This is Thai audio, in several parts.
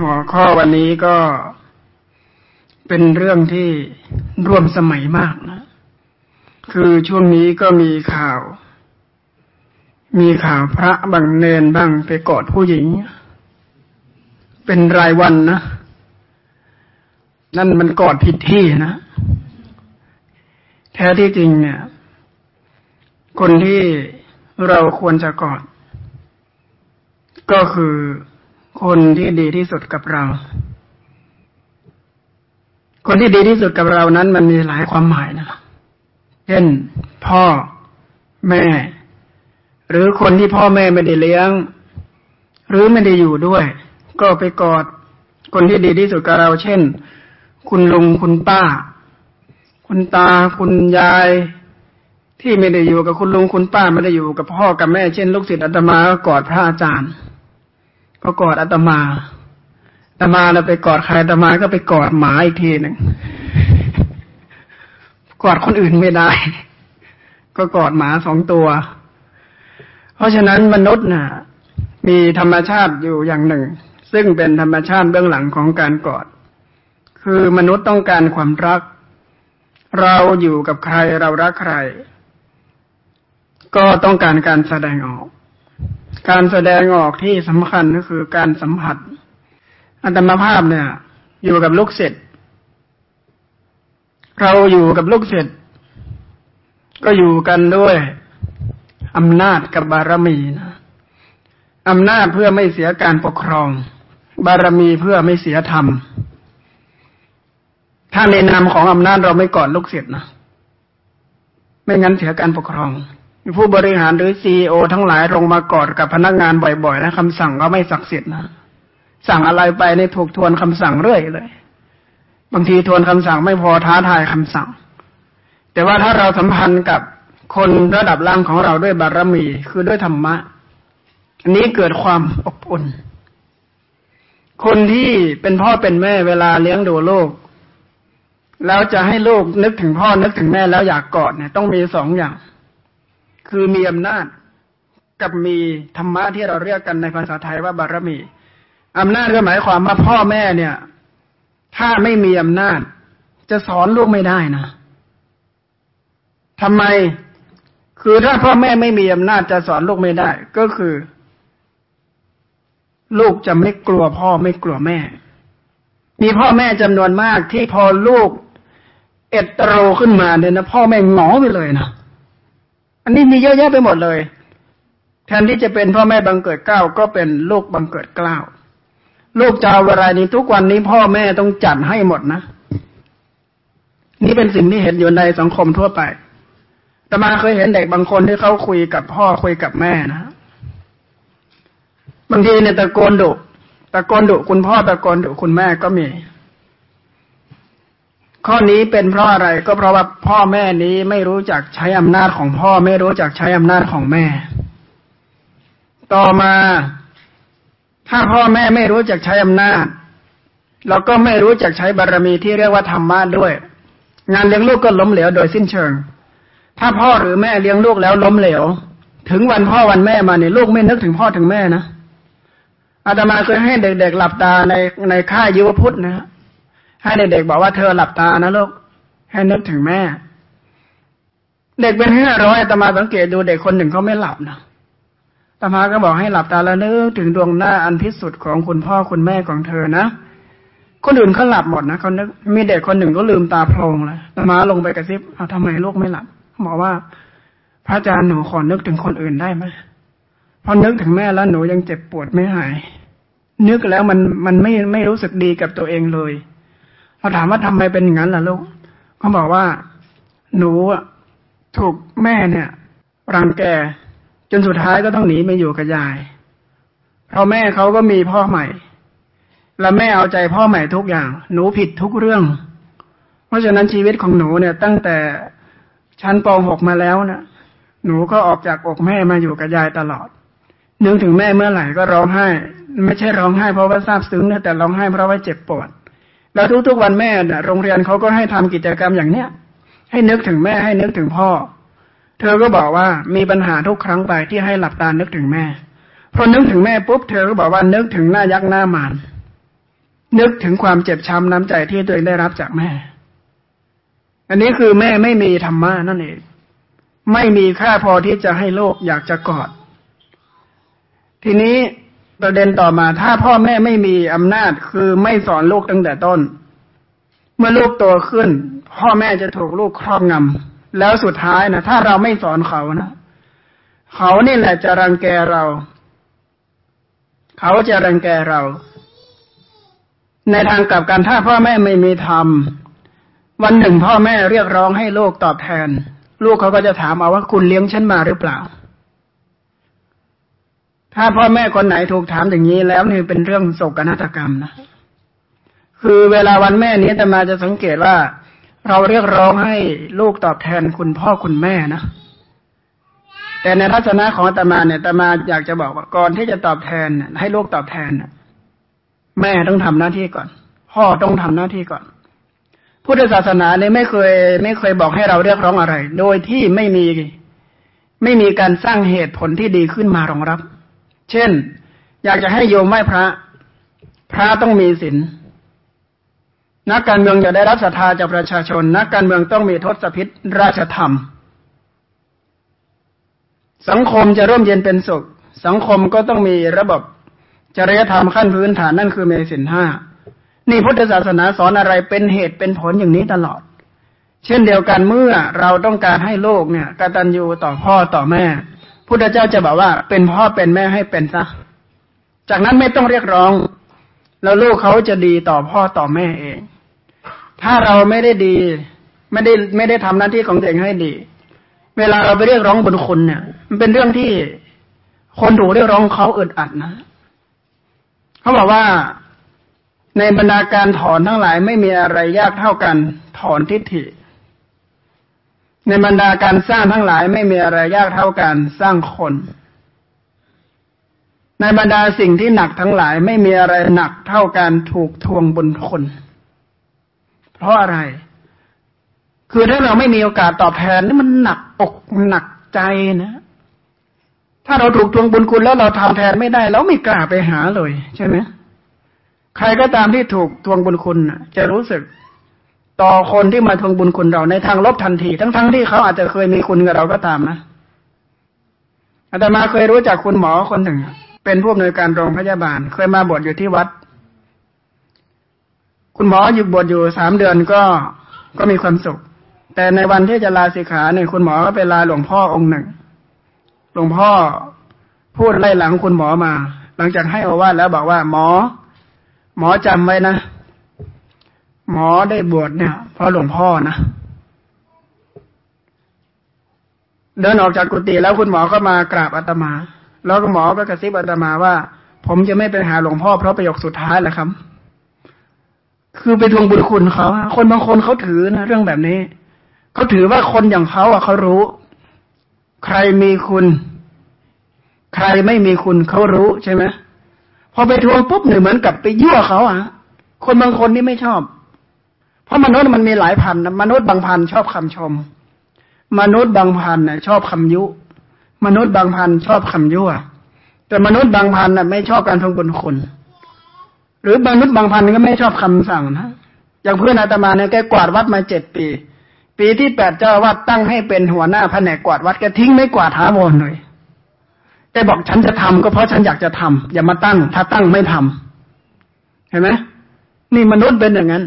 หัวข้อวันนี้ก็เป็นเรื่องที่ร่วมสมัยมากนะ คือช่วงนี้ก็มีข่าว มีข่าวพระบางเนนบ้างไปกอดผู้หญิง เป็นรายวันนะ นั่นมันกอดผิดที่นะ แท้ที่จริงเนี่ย คนที่เราควรจะกอด ก็คือ คนที่ดีที่สุดกับเรา คนที่ดีที่สุดกับเรานั้นมันมีหลายความหมายนะเช่น พ่อแม่ หรือคนที่พ่อแม่ไม่ได้เลี้ยง หรือไม่ได้อยู่ด้วย ก็ไปกอด คนที่ดีที่สุดกับเรา เช่น คุณลุงคุณป้า คุณตาคุณยายที่ไม่ได้อยู่กับคุณลุงคุณป้าไม่ได้อยู่กับพ่อกับแม่ เช่น ลูกศิษย์อาตมาก็กอดพระอาจารย์ ก็กอดอาตมาอาตมาแล้วไปกอดใครอาตมาก็ไปกอดหมาอีกทีหนึ่งกอดคนอื่นไม่ได้ ก็กอดหมาสองตัว เพราะฉะนั้นมนุษย์น่ะ มีธรรมชาติอยู่อย่างหนึ่ง ซึ่งเป็นธรรมชาติเบื้องหลังของการกอด คือมนุษย์ต้องการความรัก เราอยู่กับใครเรารักใคร ก็ต้องการการแสดงออก การแสดงออกที่สำคัญก็คือการสัมผัส อัตมภาพเนี่ย อยู่กับลูกศิษย์เราอยู่กับลูกศิษย์ก็อยู่กันด้วยอำนาจกับบารมีนะอำนาจเพื่อไม่เสียการปกครอง บารมีเพื่อไม่เสียธรรม ถ้าในนามของอำนาจเราไม่กอดลูกศิษย์นะ ไม่งั้นเสียการปกครอง ผู้บริหารหรือซีอทั้งหลายลงมากอดกับพนักงานบ่อยๆนะคำสั่งก็ไม่ศักดิ์สิทธิ์นะสั่งอะไรไปในถูกทวนคำสั่งเรื่อยเลย บางทีทวนคำสั่งไม่พอท้าทายคำสั่ง แต่ว่าถ้าเราสัมพันธ์กับคนระดับล่างของเราด้วยบารมีคือด้วยธรรมะ อันนี้เกิดความอบอุ่น คนที่เป็นพ่อเป็นแม่เวลาเลี้ยงดูโลกแล้วจะให้ลูกนึกถึงพ่อนึกถึงแม่แล้วอยากกอดเนี่ยต้องมีสองอย่าง คือมีอำนาจ กับมีธรรมะที่เราเรียกกันในภาษาไทยว่าบารมีอำนาจก็หมายความว่าพ่อแม่เนี่ย ถ้าไม่มีอำนาจ จะสอนลูกไม่ได้นะทำไมคือถ้าพ่อแม่ไม่มีอำนาจจะสอนลูกไม่ได้ ก็คือ ลูกจะไม่กลัวพ่อไม่กลัวแม่ มีพ่อแม่จำนวนมากที่พอลูกเอตโรขึ้นมาเนี่ยนะพ่อแม่หงอไปเลยนะ อันนี้มีเยอะแยะไปหมดเลย แทนที่จะเป็นพ่อแม่บังเกิดเกล้าก็เป็นลูกบังเกิดเกล้าลูกจะเอาอะไรนี้ทุกวันนี้พ่อแม่ต้องจัดให้หมดนะ นี่เป็นสิ่งที่เห็นอยู่ในสังคมทั่วไปแต่มาเคยเห็นเด็กบางคนที่เขาคุยกับพ่อคุยกับแม่นะบางทีเนี่ยตะโกนดุตะโกนดุคุณพ่อตะโกนดุคุณแม่ก็มี ข้อนี้เป็นเพราะอะไรก็เพราะว่าพ่อแม่นี้ไม่รู้จักใช้อำนาจของพ่อไม่รู้จักใช้อำนาจของแม่ ต่อมา ถ้าพ่อแม่ไม่รู้จักใช้อำนาจเราก็ไม่รู้จักใช้บารรมีที่เรียกว่าธรรมะด้วย งานเลี้ยงลูกก็ล้มเหลวโดยสิ้นเชิง ถ้าพ่อหรือแม่เลี้ยงลูกแล้วล้มเหลว ถึงวันพ่อวันแม่มาเนี่ยลูกไม่นึกถึงพ่อถึงแม่นะอาตมาเคยให้เด็กๆหลับตาในในค่ายยุวพุทธนะ ให้เด็กๆบอกว่าเธอหลับตานะลูกให้นึกถึงแม่ เด็กเป็นห้าร้อยตมาสังเกตดูเด็กคนหนึ่งเขาไม่หลับนะตมาก็บอกให้หลับตาแล้วนึกถึงดวงหน้าอันพิสุทธิ์ของคุณพ่อคุณแม่ของเธอนะคนอื่นเขาหลับหมดนะเขานึกมีเด็กคนหนึ่งก็ลืมตาโพลงเลยตมาลงไปกระซิบเอาทำไมลูกไม่หลับบอกว่า พระอาจารย์หนูขอนึกถึงคนอื่นได้ไหมพอนึกถึงแม่แล้วหนูยังเจ็บปวดไม่หาย นึกแล้วมันมันไม่ไม่รู้สึกดีกับตัวเองเลย เราถามว่าทำไมเป็นอย่างนั้นล่ะลูกเขาบอกว่า หนูถูกแม่เนี่ย รังแกจนสุดท้ายก็ต้องหนีมาอยู่กับยาย เพราะแม่เขาก็มีพ่อใหม่ แล้วแม่เอาใจพ่อใหม่ทุกอย่าง หนูผิดทุกเรื่อง เพราะฉะนั้นชีวิตของหนูเนี่ย ตั้งแต่ชั้นป .6 มาแล้วนะหนูก็ออกจากอกแม่มาอยู่กับยายตลอด นึกถึงแม่เมื่อไหร่ก็ร้องไห้ ไม่ใช่ร้องไห้เพราะว่าซาบซึ้งนะแต่ร้องไห้เพราะว่าเจ็บปวด แล้วทุกๆวันแม่เนี่ยโรงเรียนเขาก็ให้ทำกิจกรรมอย่างเนี้ย ให้นึกถึงแม่ให้นึกถึงพ่อ เธอก็บอกว่ามีปัญหาทุกครั้งไปที่ให้หลับตานึกถึงแม่พอนึกถึงแม่ปุ๊บเธอก็บอกว่านึกถึงหน้ายักษ์หน้ามานนึกถึงความเจ็บช้ำน้ำใจที่ตัวเองได้รับจากแม่ อันนี้คือแม่ไม่มีธรรมะนั่นเอง ไม่มีค่าพอที่จะให้โลกอยากจะกอด ทีนี้ ประเด็นต่อมาถ้าพ่อแม่ไม่มีอำนาจคือไม่สอนลูกตั้งแต่ต้น เมื่อลูกโตขึ้น พ่อแม่จะถูกลูกครอบงำแล้วสุดท้ายนะถ้าเราไม่สอนเขานะเขานี่แหละจะรังแกเรา เขาจะรังแกเรา ในทางกลับกันถ้าพ่อแม่ไม่มีธรรมวันหนึ่งพ่อแม่เรียกร้องให้ลูกตอบแทน ลูกเขาก็จะถามเอาว่าคุณเลี้ยงฉันมาหรือเปล่า ถ้าพ่อแม่คนไหนถูกถามอย่างนี้แล้วนี่เป็นเรื่องโศกนาฏกรรมนะ คือเวลาวันแม่นี้แต่มาจะสังเกตว่า เราเรียกร้องให้ลูกตอบแทนคุณพ่อคุณแม่นะ แต่ในทัศนะของตมาเนี่ยตมาอยากจะบอกว่าก่อนที่จะตอบแทนให้ลูกตอบแทนแม่ต้องทำหน้าที่ก่อน พ่อต้องทำหน้าที่ก่อนพุทธศาสนาเนี่ยไม่เคย ไม่เคยบอกให้เราเรียกร้องอะไร โดยที่ไม่มี ไม่มีการสร้างเหตุผลที่ดีขึ้นมารองรับ เช่น อยากจะให้โยมไหว้พระ พระต้องมีศีลนักการเมืองจะได้รับศรัทธาจากประชาชน นักการเมืองต้องมีทศพิษราชธรรม สังคมจะร่มเย็นเป็นสุข สังคมก็ต้องมีระบบจริยธรรมขั้นพื้นฐานนั่นคือเมสินห้านี่พุทธศาสนาสอนอะไรเป็นเหตุเป็นผลอย่างนี้ตลอด เช่นเดียวกันเมื่อเราต้องการให้โลกเนี่ยกตัญญูต่อพ่อต่อแม่ พุทธเจ้าจะบอกว่า เป็นพ่อเป็นแม่ให้เป็นซะ จากนั้นไม่ต้องเรียกร้อง แล้วลูกเขาจะดีต่อพ่อต่อแม่เอง ถ้าเราไม่ได้ดี ไม่ได้ไม่ได้ทำหน้าที่ของตัวเองให้ดี เวลาเราไปเรียกร้องบุญคุณเนี่ย มันเป็นเรื่องที่คนถูกเรียกร้องเขาอึดอัดนะเขาบอกว่าในบรรดาการถอนทั้งหลายไม่มีอะไรยากเท่ากันถอนทิฏฐิ ในบรรดาการสร้างทั้งหลายไม่มีอะไรยากเท่ากันสร้างคน ในบรรดาสิ่งที่หนักทั้งหลายไม่มีอะไรหนักเท่ากันถูกทวงบุญคน เพราะอะไร คือถ้าเราไม่มีโอกาสตอบแทนนี่มันหนักอกหนักใจนะ ถ้าเราถูกทวงบุญคุณแล้วเราทำแทนไม่ได้เราไม่กล้าไปหาเลย ใช่ไหมใครก็ตามที่ถูกทวงบุญคุณจะรู้สึก ต่อคนที่มาทวงบุญคุณเราในทางลบทันที ทั้งๆทที่เขาอาจจะเคยมีคุณกับเราก็ตามนะอาตมาเคยรู้จักคุณหมอคนหนึ่ง เป็นผู้อำนวยการโรงพยาบาล เคยมาบวชอยู่ที่วัด คุณหมออยู่บวชอยู่สามเดือนก็ก็มีความสุข แต่ในวันที่จะลาสิกขาเนี่ยคุณหมอก็ไปลาหลวงพ่อองค์หนึ่ง หลวงพ่อพูดไล่หลังคุณหมอมา หลังจากให้อวาดแล้วบอกว่าหมอ หมอจำไว้นะ หมอได้บวชเนี่ยเพราะหลวงพ่อนะเดินออกจากกุฏิแล้วคุณหมอก็มากราบอาตมา แล้วก็หมอก็กระซิบอาตมาว่า ผมจะไม่ไปหาหลวงพ่อเพราะประโยคสุดท้ายแหละครับ คือไปทวงบุญคุณเขาคนบางคนเขาถือนะเรื่องแบบนี้เขาถือว่าคนอย่างเขาอะเขารู้ ใครมีคุณ ใครไม่มีคุณเขารู้ใช่ไหมพอไปทวงปุ๊บหนึ่งเหมือนกับไปยั่วเขาอะ คนบางคนนี่ไม่ชอบ เพราะมนุษย์มันมีหลายพันนะมนุษย์บางพันชอบคำชม มนุษย์บางพันน่ะชอบคำยุ มนุษย์บางพันชอบคำยั่ว แต่มนุษย์บางพันน่ะไม่ชอบการทวงบุญคุณ หรือมนุษย์บางพันก็ไม่ชอบคำสั่งนะอย่างเพื่อนอาตมาเนี่ยแกกวาดวัดมาเจ็ดปี ปีที่แปดเจ้าวัดตั้งให้เป็นหัวหน้าแผนกกวาดวัดแกทิ้งไม่กวาดถาวรเลยแกบอกฉันจะทำก็เพราะฉันอยากจะทำอย่ามาตั้ง ถ้าตั้งไม่ทำเห็นไหมนี่มนุษย์เป็นอย่างนั้น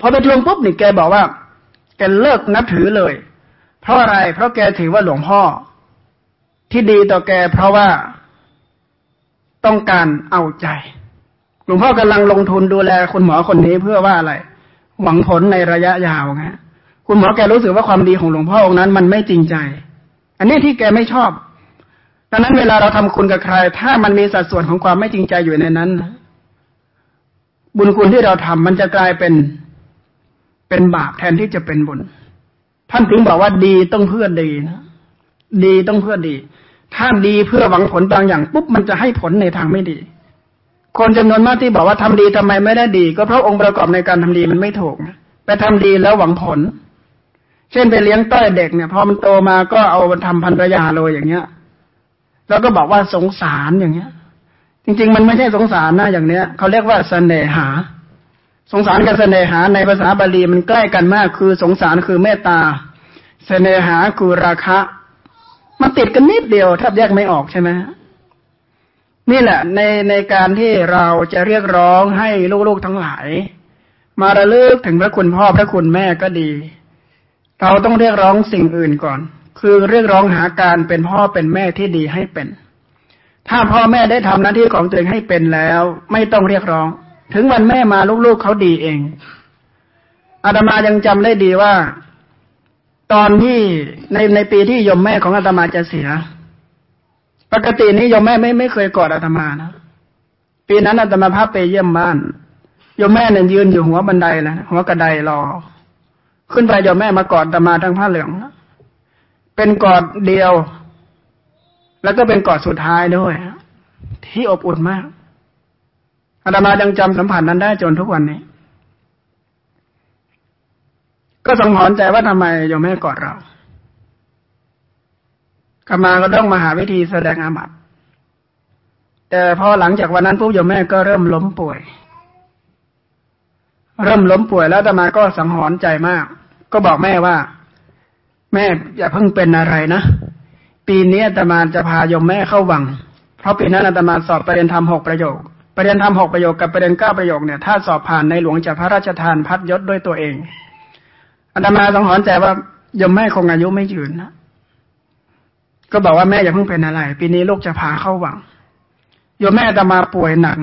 พอไปทวงปุ๊บนี่แกบอกว่า แกเลิกนับถือเลย เพราะอะไร เพราะแกถือว่าหลวงพ่อ ที่ดีต่อแก เพราะว่าต้องการเอาใจ หลวงพ่อกำลังลงทุนดูแลคุณหมอคนนี้เพื่อว่าอะไร หวังผลในระยะยาวไงคุณหมอแกรู้สึกว่าความดีของหลวงพ่อองค์นั้น มันไม่จริงใจ อันนี้ที่แกไม่ชอบดังนั้นเวลาเราทำคุณกับใคร ถ้ามันมีสัดส่วนของความไม่จริงใจอยู่ในนั้น บุญคุณที่เราทำมันจะกลายเป็น เป็นบาปแทนที่จะเป็นบุญ ท่านถึงบอกว่าดีต้องเพื่อดีนะดีต้องเพื่อดี ถ้าดีเพื่อหวังผลบางอย่างปุ๊บมันจะให้ผลในทางไม่ดี คนจำนวนมากที่บอกว่าทำดีทำไมไม่ได้ดี ก็เพราะองค์ประกอบในการทำดีมันไม่ถูกไปทำดีแล้วหวังผล เช่นไปเลี้ยงต้อยเด็กเนี่ยพอมันโตมาก็เอามันทำพันรยาเลยอย่างเงี้ย แล้วก็บอกว่าสงสารอย่างเงี้ย จริง ๆ มันไม่ใช่สงสารนะอย่างเนี้ยเขาเรียกว่าเสน่หา สงสารกับเสน่หาในภาษาบาลีมันใกล้กันมาก คือสงสารคือเมตตา เสน่หาคือราคะ มันติดกันนิดเดียวแทบแยกไม่ออกใช่ไหมนี่แหละ ในในการที่เราจะเรียกร้องให้ลูกๆทั้งหลาย มาระลึกถึงพระคุณพ่อพระคุณแม่ก็ดี เราต้องเรียกร้องสิ่งอื่นก่อน คือเรียกร้องหาการเป็นพ่อเป็นแม่ที่ดีให้เป็น ถ้าพ่อแม่ได้ทำหน้าที่ของตัวเองให้เป็นแล้ว ไม่ต้องเรียกร้อง ถึงวันแม่มาลูกๆเขาดีเอง อาตมายังจำได้ดีว่า ตอนที่ในในปีที่ยมแม่ของอาตมาจะเสีย ปกตินี้ยมแม่ไม่ไม่เคยกอดอาตมานะปีนั้นอาตมาพาไปเยี่ยมบ้านยมแม่เนี่ยยืนอยู่หัวบันไดแล้วหัวกระไดรอ ขึ้นไปยมแม่มากอดอาตมาทั้งผ้าเหลืองเป็นกอดเดียว แล้วก็เป็นกอดสุดท้ายด้วย ที่อบอุ่นมาก อาตมายังจำสัมผัสนั้นได้จนทุกวันนี้ ก็สังหรณ์ใจว่าทำไมยมแม่กอดเรากมาก็ต้องมาหาวิธีแสดงอาบัติแต่พอหลังจากวันนั้นปุ๊บโยมแม่ก็เริ่มล้มป่วย เริ่มล้มป่วยแล้วตมาก็สังหรณ์ใจมาก ก็บอกแม่ว่า แม่อย่าเพิ่งเป็นอะไรนะ ปีนี้ตมาจะพายมแม่เข้าวัง เพราะปีนั้นอาตมาสอบประเด็นธรรมหกประโยค ประเด็นธรรมหกประโยคกับประเด็นเก้าประโยคเนี่ยถ้าสอบผ่านในหลวงจะพระราชทานพัดยศด้วยตัวเองอาตมาสังหรณ์ใจว่ายมแม่คงอายุไม่ยืนนะก็บอกว่าแม่อย่าเพิ่งเป็นอะไร ปีนี้ลูกจะพาเข้าวังโยมแม่ตมาป่วยหนัก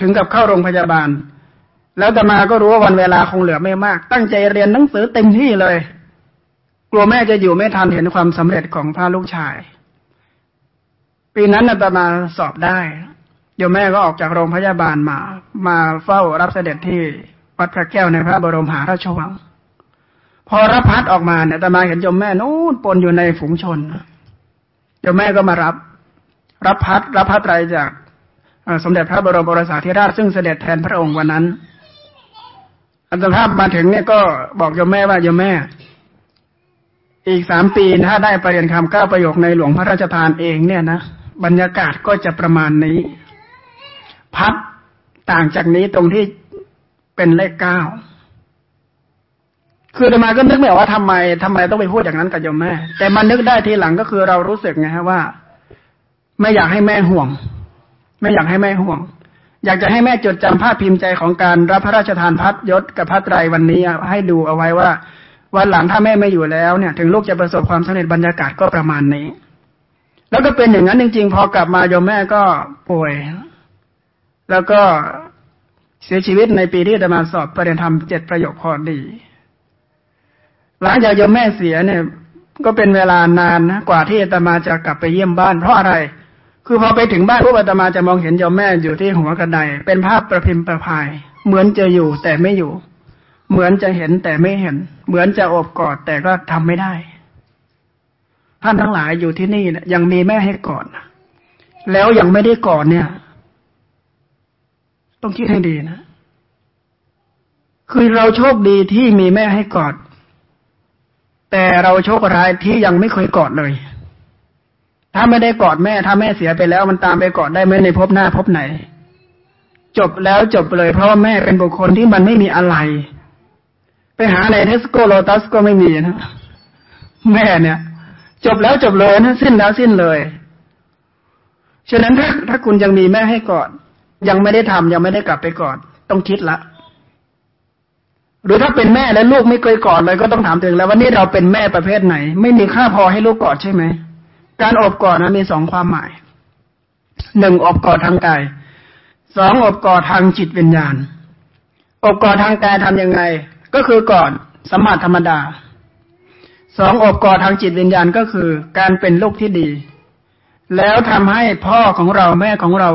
ถึงกับเข้าโรงพยาบาล แล้วตมาก็รู้ว่าวันเวลาคงเหลือไม่มาก ตั้งใจเรียนหนังสือเต็มที่เลย กลัวแม่จะอยู่ไม่ทันเห็นความสำเร็จของพระลูกชาย ปีนั้นอาตมาสอบได้ โยมแม่ก็ออกจากโรงพยาบาลมา มาเฝ้ารับเสด็จที่วัดพระแก้วในพระบรมหาราชวัง พอรับพัดออกมาเนี่ยอาตมาเห็นโยมแม่นู้นปนอยู่ในฝูงชนจ้าแม่ก็มารับ รับพัดรับพัดไรจากสมเด็จพระบรมโอรสาธิราชซึ่งเสด็จแทนพระองค์วันนั้น อันตรภาพมาถึงเนี่ยก็บอกโยมแม่ว่าโยมแม่ อีกสามปีถ้าได้ประเรียนคำเก้าประโยคในหลวงพระราชทานเองเนี่ยนะบรรยากาศก็จะประมาณนี้ พัดต่างจากนี้ตรงที่เป็นเลขเก้า คือธรรมาก็นึกไม่ออกว่าทำไมทำไมต้องไปพูดอย่างนั้นกับโยมแม่ แต่มันนึกได้ทีหลังก็คือเรารู้สึกไงฮะว่า ไม่อยากให้แม่ห่วง ไม่อยากให้แม่ห่วง อยากจะให้แม่จดจำภาพพิมพ์ใจของการรับพระราชทานพัดยศกับพัดไตรวันนี้ให้ดูเอาไว้ว่าวันหลังถ้าแม่ไม่อยู่แล้วเนี่ย ถึงลูกจะประสบความสำเร็จบรรยากาศก็ประมาณนี้ แล้วก็เป็นอย่างนั้นจริงๆ พอกลับมาโยมแม่ก็ป่วย แล้วก็เสียชีวิตในปีที่จะมาสอบประเด็นธรรมเจ็ดประโยคพอดี หลังจากโยมแม่เสียเนี่ย ก็เป็นเวลานานนะกว่าที่อาตมาจะกลับไปเยี่ยมบ้านเพราะอะไร คือพอไปถึงบ้านพวกอาตมาจะมองเห็นโยมแม่อยู่ที่หัวกระไดเป็นภาพประพิมพ์ประพาย เหมือนจะอยู่แต่ไม่อยู่ เหมือนจะเห็นแต่ไม่เห็น เหมือนจะอบกอดแต่ก็ทำไม่ได้ ท่านทั้งหลายอยู่ที่นี่นะยังมีแม่ให้กอดแล้วยังไม่ได้กอดเนี่ย ต้องคิดให้ดีนะคือเราโชคดีที่มีแม่ให้กอด แต่เราโชคร้ายที่ยังไม่เคยกอดเลย ถ้าไม่ได้กอดแม่ ถ้าแม่เสียไปแล้ว มันตามไปกอดได้ไหมในภพหน้าภพไหน จบแล้วจบเลย เพราะว่าแม่เป็นบุคคลที่มันไม่มีอะไร ไปหาในเทสโกโลตัสก็ไม่มีนะแม่เนี่ย จบแล้วจบเลยนะสิ้นแล้วสิ้นเลย ฉะนั้นถ้าถ้าคุณยังมีแม่ให้กอด ยังไม่ได้ทำยังไม่ได้กลับไปกอดต้องคิดละ หรือถ้าเป็นแม่และลูกไม่เคยกอดเลยก็ต้องถามถึงแล้วว่านี่เราเป็นแม่ประเภทไหน ไม่มีค่าพอให้ลูกกอดใช่ไหม การอบกอดนะมีสองความหมายหนึ่งอบกอดทางกายสองอบกอดทางจิตวิญญาณ อบกอดทางกายทํำยังไง ก็คือกอดสมมาธรรมดาสองอบกอดทางจิตวิญญาณก็คือ การเป็นลูกที่ดี แล้วทำให้พ่อของเราแม่ของเรา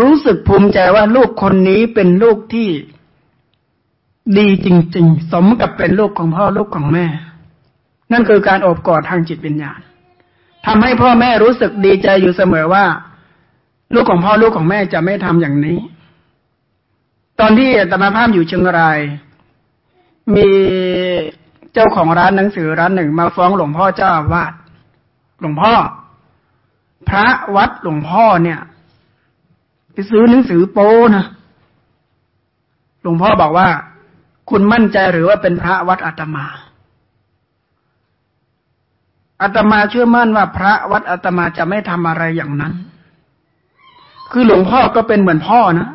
รู้สึกภูมิใจว่าลูกคนนี้เป็นลูกที่ดีจริง ๆ สมกับเป็นลูกของพ่อลูกของแม่ นั่นคือการอบกอดทางจิตวิญญาณทำให้พ่อแม่รู้สึกดีใจอยู่เสมอว่า ลูกของพ่อลูกของแม่จะไม่ทำอย่างนี้ ตอนที่ตมาภาพอยู่เชียงราย มีเจ้าของร้านหนังสือร้านหนึ่งมาฟ้องหลวงพ่อเจ้าอาวาสหลวงพ่อ พระวัดหลวงพ่อเนี่ย ไปซื้อหนังสือโป้นะหลวงพ่อบอกว่า คุณมั่นใจหรือว่าเป็นพระวัดอาตมาอาตมาเชื่อมั่นว่าพระวัดอาตมาจะไม่ทำอะไรอย่างนั้น คือหลวงพ่อก็เป็นเหมือนพ่อนะ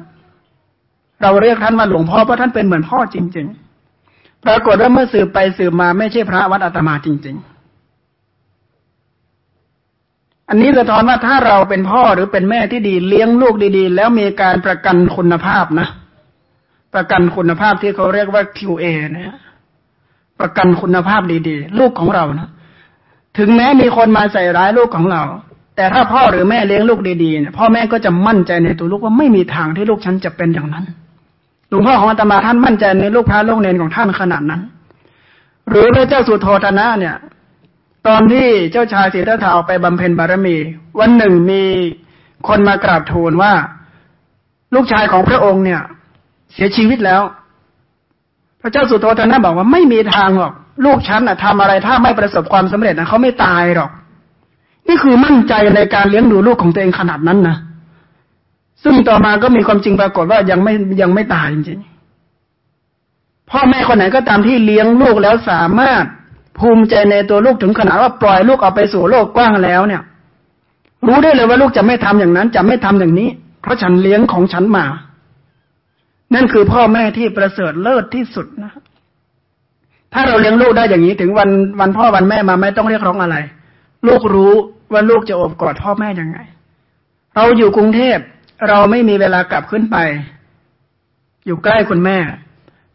เราเรียกท่านว่าหลวงพ่อเพราะท่านเป็นเหมือนพ่อจริง ๆ ปรากฏว่าเมื่อสืบไปสืบมาไม่ใช่พระวัดอาตมาจริง ๆ อันนี้สะท้อนว่าถ้าเราเป็นพ่อหรือเป็นแม่ที่ดีเลี้ยงลูกดีๆ แล้วมีการประกันคุณภาพนะ ประกันคุณภาพที่เขาเรียกว่า QA นะประกันคุณภาพดีๆ ลูกของเรานะถึงแม้มีคนมาใส่ร้ายลูกของเรา แต่ถ้าพ่อหรือแม่เลี้ยงลูกดีๆเนี่ยพ่อแม่ก็จะมั่นใจในตัวลูกว่าไม่มีทางที่ลูกฉันจะเป็นอย่างนั้นหลวงพ่อของอาตมาท่านมั่นใจในลูกพระลูกเนนของท่านขนาดนั้น หรือพระเจ้าสุโธธนะเนี่ย ตอนที่เจ้าชายสิทธัตถะออกไปบำเพ็ญบารมี วันหนึ่งมีคนมากราบทูลว่า ลูกชายของพระองค์เนี่ย เสียชีวิตแล้ว พระเจ้าสุโธธนะบอกว่าไม่มีทางหรอก ลูกฉันอะทำอะไรถ้าไม่ประสบความสำเร็จนะเขาไม่ตายหรอก นี่คือมั่นใจในการเลี้ยงดูลูกของตัวเองขนาดนั้นนะซึ่งต่อมาก็มีความจริงปรากฏว่ายังไม่ยังไม่ตายจริงๆพ่อแม่คนไหนก็ตามที่เลี้ยงลูกแล้วสามารถ ภูมิใจในตัวลูกถึงขนาดว่าปล่อยลูกออกไปสู่โลกกว้างแล้วเนี่ย รู้ได้เลยว่าลูกจะไม่ทำอย่างนั้น จะไม่ทำอย่างนี้ เพราะฉันเลี้ยงของฉันมา นั่นคือพ่อแม่ที่ประเสริฐเลิศที่สุดนะ ถ้าเราเลี้ยงลูกได้อย่างนี้ถึงวันวันพ่อวันแม่มาไม่ต้องเรียกร้องอะไร ลูกรู้ว่าลูกจะอบกอดพ่อแม่ยังไง เราอยู่กรุงเทพเราไม่มีเวลากลับขึ้นไป อยู่ใกล้คุณแม่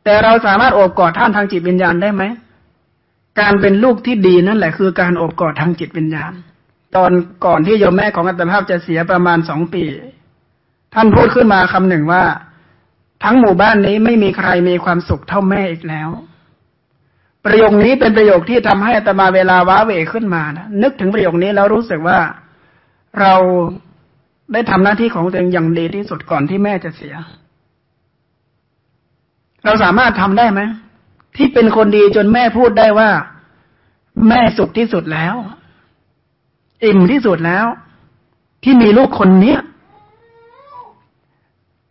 แต่เราสามารถอบกอดท่านทางจิตวิญญาณได้ไหม การเป็นลูกที่ดีนั่นแหละคือการอบกอดทางจิตวิญญาณ ตอนก่อนที่โยมแม่ของอัตภาพจะเสียประมาณสองปี ท่านพูดขึ้นมาคำหนึ่งว่า ทั้งหมู่บ้านนี้ไม่มีใครมีความสุขเท่าแม่อีกแล้ว ประโยคนี้เป็นประโยคที่ทำให้อัตมาเวลาว้าเหวขึ้นมานะนึกถึงประโยคนี้แล้วรู้สึกว่าเราได้ทำหน้าที่ของตัวเองอย่างดีที่สุดก่อนที่แม่จะเสีย เราสามารถทำได้ไหม ที่เป็นคนดีจนแม่พูดได้ว่า แม่สุขที่สุดแล้ว อิ่มที่สุดแล้ว ที่มีลูกคนเนี้ย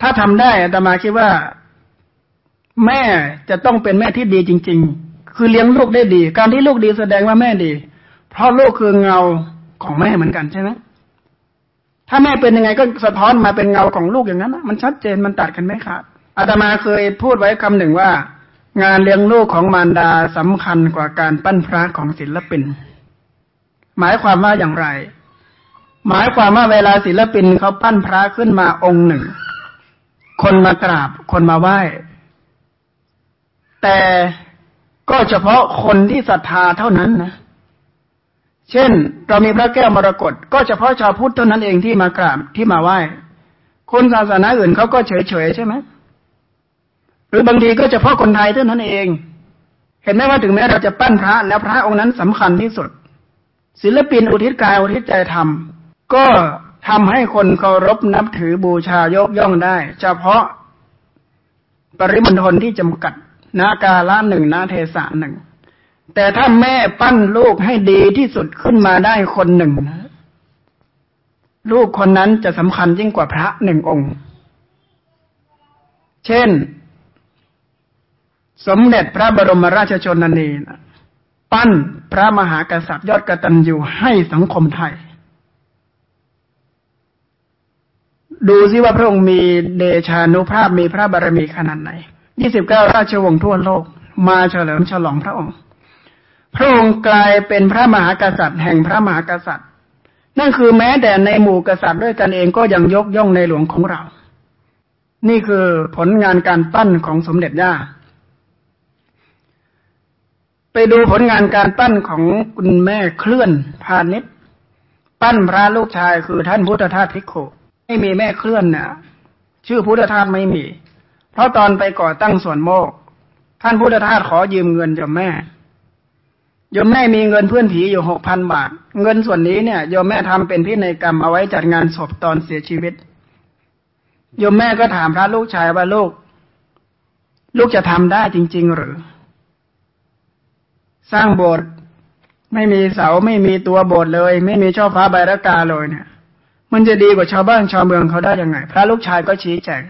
ถ้าทำได้อาตมาคิดว่า แม่จะต้องเป็นแม่ที่ดีจริง ๆ คือเลี้ยงลูกได้ดี การที่ลูกดีแสดงว่าแม่ดี เพราะลูกคือเงาของแม่เหมือนกันใช่ไหมถ้าแม่เป็นยังไงก็สะท้อนมาเป็นเงาของลูกอย่างนั้นมันชัดเจนมันตัดกันไม่ขาดอาตมาเคยพูดไว้คำหนึ่งว่า งานเลี้ยงลูกของมารดาสำคัญกว่าการปั้นพระของศิลปิน หมายความว่าอย่างไร หมายความว่าเวลาศิลปินเขาปั้นพระขึ้นมาองค์หนึ่ง คนมากราบคนมาไหว้ แต่ก็เฉพาะคนที่ศรัทธาเท่านั้นนะ เช่น เรามีพระแก้วมรกตก็เฉพาะชาวพุทธเท่านั้นเองที่มากราบที่มาไหว้ คนศาสนาอื่นเขาก็เฉยๆใช่ไหมห รือบางทีก็เฉพาะคนไทยเท่านั้นเอง เห็นไหมว่าถึงแม้เราจะปั้นพระแล้วพระองค์นั้นสำคัญที่สุด ศิลปินอุทิศกายอุทิศใจทำก็ทำให้คนเคารพนับถือบูชายกย่องได้ เฉพาะปริมณฑลที่จำกัดนากาละหนึ่งนาเทศะหนึ่ง แต่ถ้าแม่ปั้นลูกให้ดีที่สุดขึ้นมาได้คนหนึ่งนะลูกคนนั้นจะสำคัญยิ่งกว่าพระหนึ่งองค์ เช่น สมเด็จพระบรมราชชนนีนะปั้นพระมหากษัตริย์ยอดกตัญญูให้สังคมไทย ดูซิว่าพระองค์มีเดชานุภาพมีพระบารมีขนาดไหน ยี่สิบเก้าราชวงศ์ทั่วโลก มาเฉลิมฉลองพระองค์ พระองค์กลายเป็นพระมหากษัตริย์แห่งพระมหากษัตริย์ นั่นคือแม้แต่ในหมู่กษัตริย์ด้วยกันเองก็ยังยกย่องในหลวงของเรา นี่คือผลงานการปั้นของสมเด็จย่า ไปดูผลงานการปั้นของคุณแม่เคลื่อนพาณิชย์ปั้นพระลูกชายคือท่านพุทธทาสพิโคไม่มีแม่เคลื่อนนี่ยชื่อพุทธทาสไม่มี เพราะตอนไปก่อตั้งส่วนโมก ท่านพุทธทาสขอยืมเงินจากแม่โยมแม่มีเงินเพื่อนผีอยู่หกพันบาท เงินส่วนนี้เนี่ยโยมแม่ทำเป็นพินัยกรรมเอาไว้จัดงานศพตอนเสียชีวิตโยมแม่ก็ถามพระลูกชายว่าลูก ลูกจะทำได้จริง ๆ หรือ สร้างโบสถ์ไม่มีเสาไม่มีตัวโบสถ์เลย ไม่มีช่อฟ้าใบรากาเลยเนี่ย มันจะดีกว่าชาวบ้านชาวเมืองเขาได้ยังไง พระลูกชายก็ชี้แจง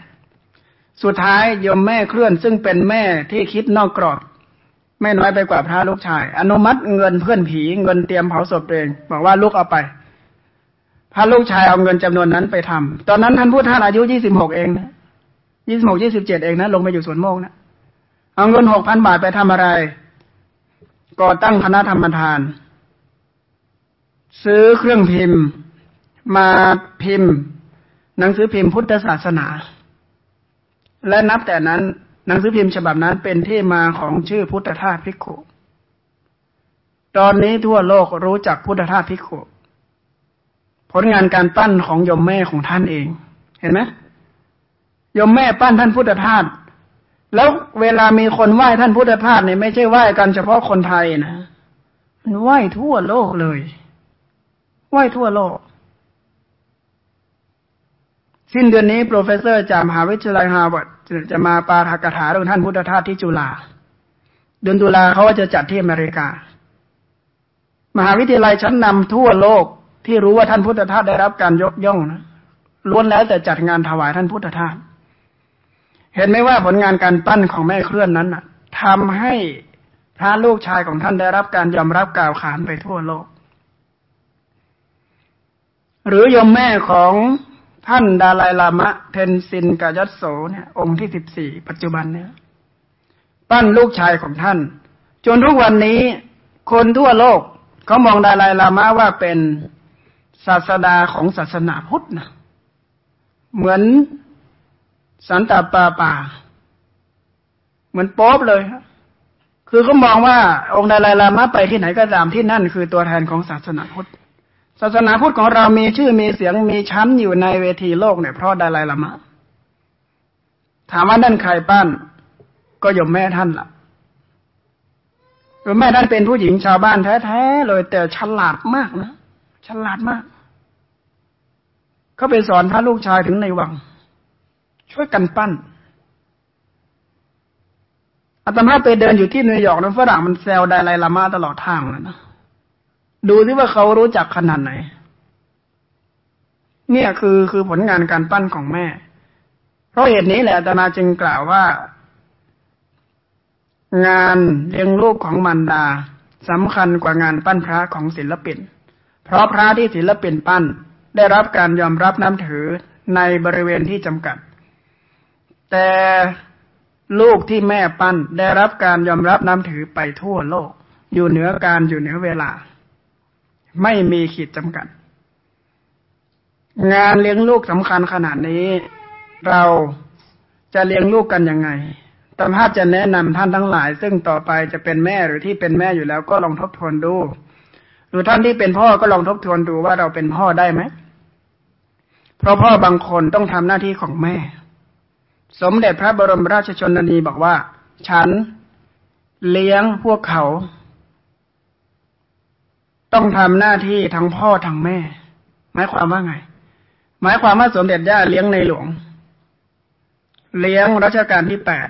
สุดท้ายยมแม่เคลื่อนซึ่งเป็นแม่ที่คิดนอกกรอบ ไม่น้อยไปกว่าพระลูกชาย อนุมัติเงินเพื่อนผีเงินเตรียมเผาศพเอง บอกว่าลูกเอาไป พระลูกชายเอาเงินจำนวนนั้นไปทำตอนนั้นท่านพูดท่านอายุยี่สิบหกเองนะยี่สิบหกยี่สิบเจ็ดเองนะลงไปอยู่สวนโมกนะเอาเงินหกพันบาทไปทำอะไร ก่อตั้งคณะธรรมทาน ซื้อเครื่องพิมพ์ มาพิมพ์ หนังสือพิมพ์พุทธศาสนา และนับแต่นั้นหนังสือพิมพ์ฉบับนั้นเป็นที่มาของชื่อพุทธทาสพิกขุ ตอนนี้ทั่วโลกรู้จักพุทธทาสพิกขุ ผลงานการปั้นของยมแม่ของท่านเอง เห็นไหมโยมแม่ปั้นท่านพุทธทาส แล้วเวลามีคนไหว้ท่านพุทธทาสเนี่ยไม่ใช่ไหว้กันเฉพาะคนไทยนะมันไหว้ทั่วโลกเลย ไหว้ทั่วโลก สิ้นเดือนนี้ professor จากมหาวิทยาลัยฮาร์วาร์ดจะมาปาฐกถาเรื่องท่านพุทธทาสที่จุฬาเดือนตุลาเขาว่าจะจัดที่อเมริกา มหาวิทยาลัยชั้นนำทั่วโลกที่รู้ว่าท่านพุทธทาสได้รับการยกย่องนะล้วนแล้วแต่จัดงานถวายท่านพุทธทาส เห็นไหมว่าผลงานการปั้นของแม่เคลื่อนนั้นน่ะทำให้พระลูกชายของท่านได้รับการยอมรับกล่าวขานไปทั่วโลก หรือยมแม่ของท่านดาลายลามะ เทนซินกายัตโสเนี่ยองค์ที่สิบสี่ปัจจุบันเนี่ยปั้นลูกชายของท่าน จนทุกวันนี้คนทั่วโลกเขามองดาลายลามะว่าเป็นศาสดาของศาสนาพุทธนะเหมือน สันตปาป่าเหมือนโป๊บเลยครับคือเขามองว่าองค์ดาลายลามะไปที่ไหนก็ตามที่นั่นคือตัวแทนของศาสนาพุทธศาสนาพุทธของเรามีชื่อมีเสียงมีชั้นอยู่ในเวทีโลกเนี่ยเพราะดาลายลามะ ถามว่านั่นใครปั้น ก็ยมแม่ท่านละ่ะยมแม่ท่านเป็นผู้หญิงชาวบ้านแท้ๆเลยแต่ฉลาดมากนะฉลาดมากเขาไปสอนพระลูกชายถึงในวัง ช่วยกันปั้นอาตมาไปเดินอยู่ที่นิวยอร์กนั้นฝรั่งมันแซวไดไลลามาตลอดทางเลยนะดูที่ว่าเขารู้จักขนาดไหน เนี่ยคือคือผลงานการปั้นของแม่ เพราะเหตุนี้แหละอาตมาจึงกล่าวว่า งานเลี้ยงลูกของมันดาสำคัญกว่างานปั้นพระของศิลปิน เพราะพระที่ศิลปินปั้นได้รับการยอมรับน้ำถือในบริเวณที่จำกัด แต่ลูกที่แม่ปั้นได้รับการยอมรับน้ำถือไปทั่วโลก อยู่เหนือการอยู่เหนือเวลา ไม่มีขีดจำกัด งานเลี้ยงลูกสำคัญขนาดนี้ เราจะเลี้ยงลูกกันยังไงตมภาพจะแนะนำท่านทั้งหลาย ซึ่งต่อไปจะเป็นแม่หรือที่เป็นแม่อยู่แล้วก็ลองทบทวนดู หรือท่านที่เป็นพ่อก็ลองทบทวนดูว่าเราเป็นพ่อได้ไหม เพราะพ่อบางคนต้องทำหน้าที่ของแม่ สมเด็จพระบรมราชชนนีบอกว่า ฉันเลี้ยงพวกเขา ต้องทำหน้าที่ทั้งพ่อทั้งแม่ หมายความว่าไง หมายความว่าสมเด็จย่าเลี้ยงในหลวง เลี้ยงรัชกาลที่แปด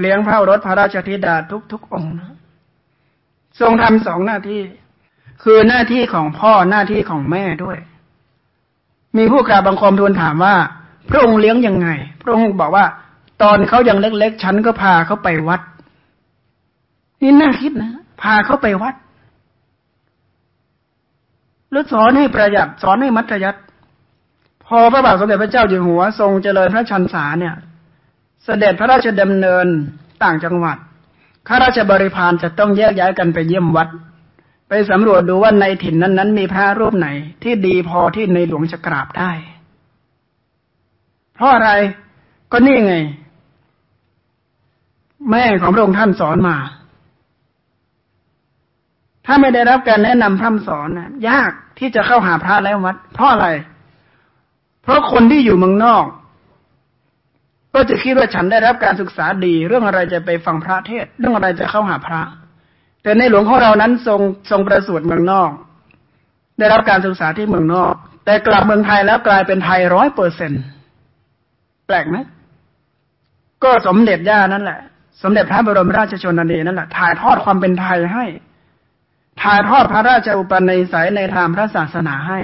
เลี้ยงพระรถพระราชธิดาทุกๆองค์ทรงทำสองหน้าที่ คือหน้าที่ของพ่อหน้าที่ของแม่ด้วย มีผู้กราบบังคมทูลถามว่า พระองค์เลี้ยงยังไง พระองค์บอกว่า ตอนเขายังเล็กๆ ฉันก็พาเขาไปวัด นี่น่าคิดนะ พาเขาไปวัด แล้วสอนให้ประหยัด สอนให้มัธยัติพอพระบาทสมเด็จพระเจ้าอยู่หัว ทรงเจริญพระชันษาเนี่ย เสด็จพระราชดำเนินต่างจังหวัดข้าราชบริพารจะต้องแยกย้ายกันไปเยี่ยมวัด ไปสำรวจดูว่าในถิ่นนั้น ๆ มีพระรูปไหน ที่ดีพอที่ในหลวงจะกราบได้ ราะอะไรก็นี่ไง แม่ของพระองค์ท่านสอนมา ถ้าไม่ได้รับการแนะนำพร่ำสอนนะยากที่จะเข้าหาพระแล้ววัด เพราะอะไร เพราะคนที่อยู่เมืองนอก ก็จะคิดว่าฉันได้รับการศึกษาดี เรื่องอะไรจะไปฟังพระเทศ เรื่องอะไรจะเข้าหาพระ แต่ในหลวงของเรานั้นทรงทรงประสูติเมืองนอก ได้รับการศึกษาที่เมืองนอก แต่กลับเมืองไทยแล้วกลายเป็นไทยร้อยเปอร์เซ็นต์ ลกไหมก็สมเด็จย่านั่นแหละ สมเด็จพระบรมราชชนนีนั่นแหละถ่ายทอดความเป็นไทยให้ ถ่ายทอดพระราชอุปนิสัยในทางพระศาสนาให้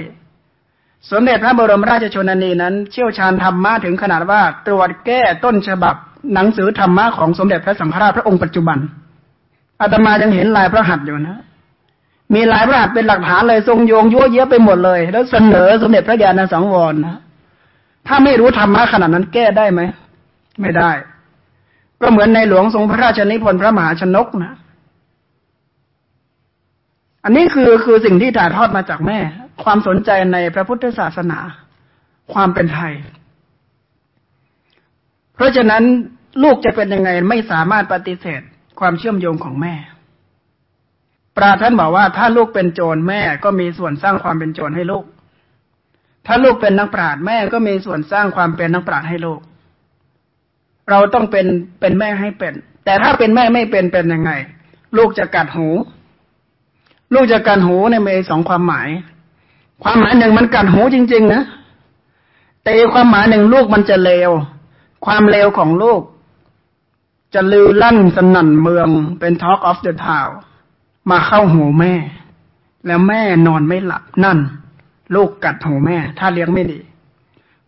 สมเด็จพระบรมราชชนนีนั้น เชี่ยวชาญธรรมะถึงขนาดว่าตรวจแก้ต้นฉบับหนังสือธรรมะของสมเด็จพระสังฆราชพระองค์ปัจจุบันอาตมายังเห็นลายพระหัตถ์อยู่นะ มีลายพระหัตถ์เป็นหลักฐานเลยทรงโยงยั่วเยอะไปหมดเลย แล้วเสนอสมเด็จพระญาณสังวรนะ ถ้าไม่รู้ธรรมะขนาดนั้นแก้ได้ไหม ไม่ได้ ก็เหมือนในหลวงทรงพระราชนิพนธ์พระมหาชนกนะ อันนี้คือคือสิ่งที่ถ่ายทอดมาจากแม่ ความสนใจในพระพุทธศาสนา ความเป็นไทย เพราะฉะนั้นลูกจะเป็นยังไงไม่สามารถปฏิเสธความเชื่อมโยงของแม่ ปราท่านบอกว่าถ้าลูกเป็นโจรแม่ก็มีส่วนสร้างความเป็นโจรให้ลูก ถ้าลูกเป็นนักปราชญ์แม่ก็มีส่วนสร้างความเป็นนักปราชญ์ให้ลูก เราต้องเป็นเป็นแม่ให้เป็น แต่ถ้าเป็นแม่ไม่เป็นเป็นยังไง ลูกจะกัดหู ลูกจะกัดหูในมีสองความหมาย ความหมายหนึ่งมันกัดหูจริง ๆ นะแต่ความหมายหนึ่งลูกมันจะเลว ความเลวของลูก จะลือลั่นสนั่นเมืองเป็น Talk of the Town มาเข้าหูแม่ แล้วแม่นอนไม่หลับนั่น ลูกกัดหูแม่ ถ้าเลี้ยงไม่ดี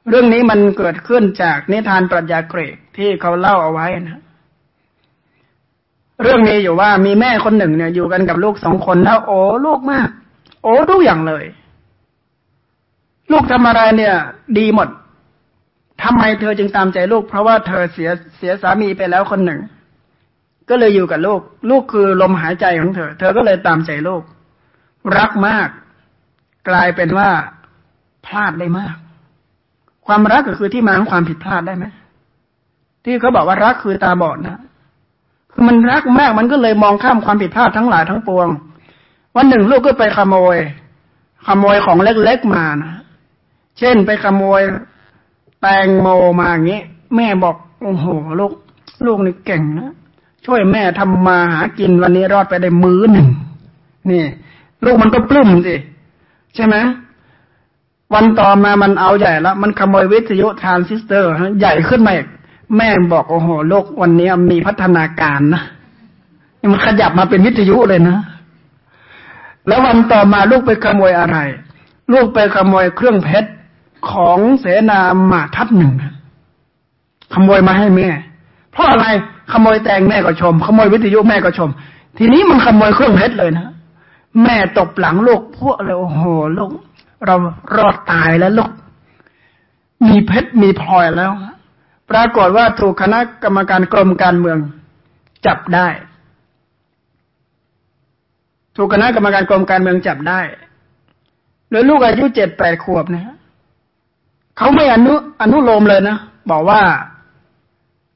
เรื่องนี้มันเกิดขึ้นจากนิทานปรัชญาเกรกที่เขาเล่าเอาไว้นะ เรื่องนี้อยู่ว่ามีแม่คนหนึ่งเนี่ย อยู่กันกับลูกสองคนแล้วโอ้ลูกมาก โอ้ทุกอย่างเลย ลูกทำอะไรเนี่ย ดีหมดทำไมเธอจึงตามใจลูก เพราะว่าเธอเสียเสียสามีไปแล้วคนหนึ่ง ก็เลยอยู่กับลูก ลูกคือลมหายใจของเธอ เธอก็เลยตามใจลูก รักมาก กลายเป็นว่าพลาดได้มาก ความรักก็คือที่มาของความผิดพลาดได้ไหมที่เขาบอกว่ารักคือตาบอดนะคือมันรักมากมันก็เลยมองข้ามความผิดพลาดทั้งหลายทั้งปวง วันหนึ่งลูกก็ไปขโมย ขโมยของเล็กๆมานะเช่นไปขโมยแตงโมมาอย่างนี้แม่บอกโอ้โหลูก ลูกนี่เก่งนะช่วยแม่ทำมาหากินวันนี้รอดไปได้มื้อหนึ่งนี่ ลูกมันก็ปลื้มสิ ใช่ไหมวันต่อมามันเอาใหญ่แล้ว มันขโมยวิทยุทรานซิสเตอร์ใหญ่ขึ้นมาอีกแม่บอกโอ้โหโลกวันนี้มีพัฒนาการนะมันขยับมาเป็นวิทยุเลยนะ แล้ววันต่อมาลูกไปขโมยอะไร ลูกไปขโมยเครื่องเพชรของเสนาหมาทัพหนึ่งขโมยมาให้แม่ เพราะอะไรขโมยแตงแม่ก็ชม ขโมยวิทยุแม่ก็ชม ทีนี้มันขโมยเครื่องเพชรเลยนะ แม่ตบหลังลูกพวกเลยโอ้โหลูกเรารอดตายแล้วลูก มีเพชรมีพลอยแล้ว ปรากฏว่าถูกคณะกรรมการกรมการเมืองจับได้ ถูกคณะกรรมการกรมการเมืองจับได้ แล้วลูกอายุเจ็ดแปดขวบนะ เขาไม่อนุอนุโลมเลยนะ บอกว่า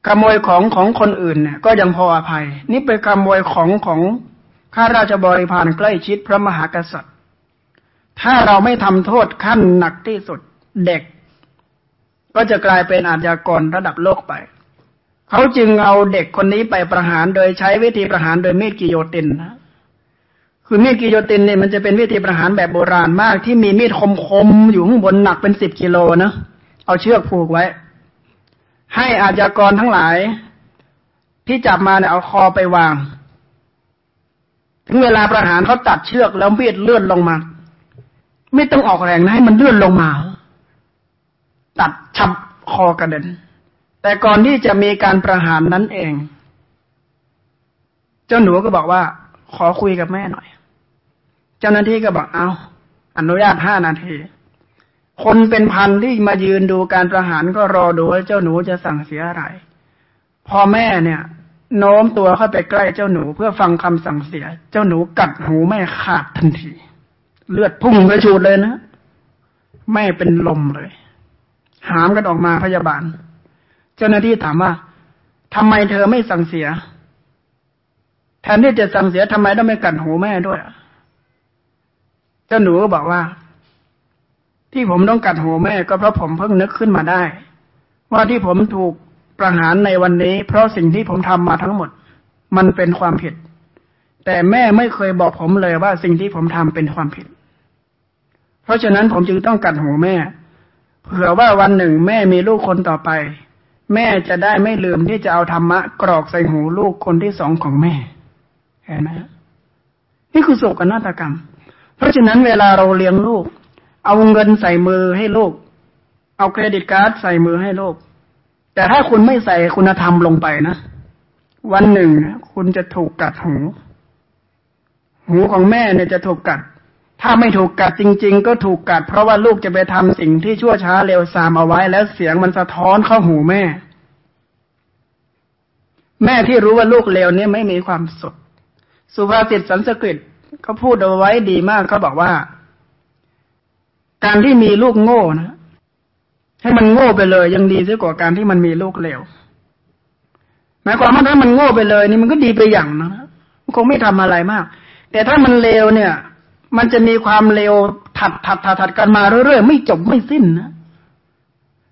ขโมยของของคนอื่นเนี่ยก็ยังพออภัย นี่เป็นขโมยของของ ข้าราชบริพารใกล้ชิดพระมหากษัตริย์ ถ้าเราไม่ทำโทษขั้นหนักที่สุดเด็ก ก็จะกลายเป็นอาชญากรระดับโลกไป เขาจึงเอาเด็กคนนี้ไปประหารโดยใช้วิธีประหารโดยมีดกิโยตินนะคือมีดกิโยตินเนี่ยมันจะเป็นวิธีประหารแบบโบราณมาก ที่มีมีดคมๆอยู่ข้างบนหนักเป็นสิบกิโลนะเอาเชือกผูกไว้ ให้อาชญากรทั้งหลาย ที่จับมาเนี่ยเอาคอไปวาง ถึงเวลาประหารเขาตัดเชือกแล้วมีดเลื่อนลงมา ไม่ต้องออกแรงนะให้มันเลื่อนลงมา ตัดฉับคอกระเด็น แต่ก่อนที่จะมีการประหารนั้นเอง เจ้าหนูก็บอกว่า ขอคุยกับแม่หน่อย เจ้าหน้าที่ก็บอกเอาอนุญาตห้านาที คนเป็นพันที่มายืนดูการประหารก็รอดูว่าเจ้าหนูจะสั่งเสียอะไร พอแม่เนี่ย โน้มตัวเข้าไปใกล้เจ้าหนูเพื่อฟังคำสั่งเสีย เจ้าหนูกัดหูแม่ขาดทันที เลือดพุ่งกระชูดเลยนะแม่เป็นลมเลย หามกันออกมาพยาบาล เจ้าหน้าที่ถามว่าทำไมเธอไม่สั่งเสีย แทนที่จะสั่งเสียทำไมต้องไม่กัดหูแม่ด้วย เจ้าหนูก็บอกว่า ที่ผมต้องกัดหัวแม่ก็เพราะผมเพิ่งนึกขึ้นมาได้ ว่าที่ผมถูก ประหารในวันนี้ เพราะสิ่งที่ผมทำมาทั้งหมด มันเป็นความผิด แต่แม่ไม่เคยบอกผมเลยว่าสิ่งที่ผมทำเป็นความผิด เพราะฉะนั้นผมจึงต้องกัดหัวแม่ เผื่อว่าวันหนึ่งแม่มีลูกคนต่อไป แม่จะได้ไม่ลืมที่จะเอาธรรมะ กรอกใส่หูลูกคนที่สองของแม่เห็นไหมนี่คือโศกนาฏกรรม เพราะฉะนั้นเวลาเราเลี้ยงลูก เอาเงินใส่มือให้ลูก เอาเครดิตการ์ดใส่มือให้ลูก แต่ถ้าคุณไม่ใส่คุณธรรมลงไปนะ วันหนึ่ง คุณจะถูกกัดหู หูของแม่เนี่ยจะถูกกัด ถ้าไม่ถูกกัดจริง ๆ ก็ถูกกัด เพราะว่าลูกจะไปทำสิ่งที่ชั่วช้าเร็วซามเอาไว้แล้วเสียงมันสะท้อนเข้าหูแม่ แม่ที่รู้ว่าลูกเลวเนี่ยไม่มีความสุข สุภาษิตสันสกฤตเขาพูดเอาไว้ดีมากเขาบอกว่า การที่มีลูกโง่นะ ให้มันโง่ไปเลย ยังดีเสียกว่าการที่มันมีลูกเลวหมายความว่าถ้ามันโง่ไปเลย นี่มันก็ดีไปอย่างนะมันคงไม่ทำอะไรมาก แต่ถ้ามันเลวเนี่ย มันจะมีความเลวถัดถัดถัดถัดกันมาเรื่อยๆไม่จบไม่สิ้นนะ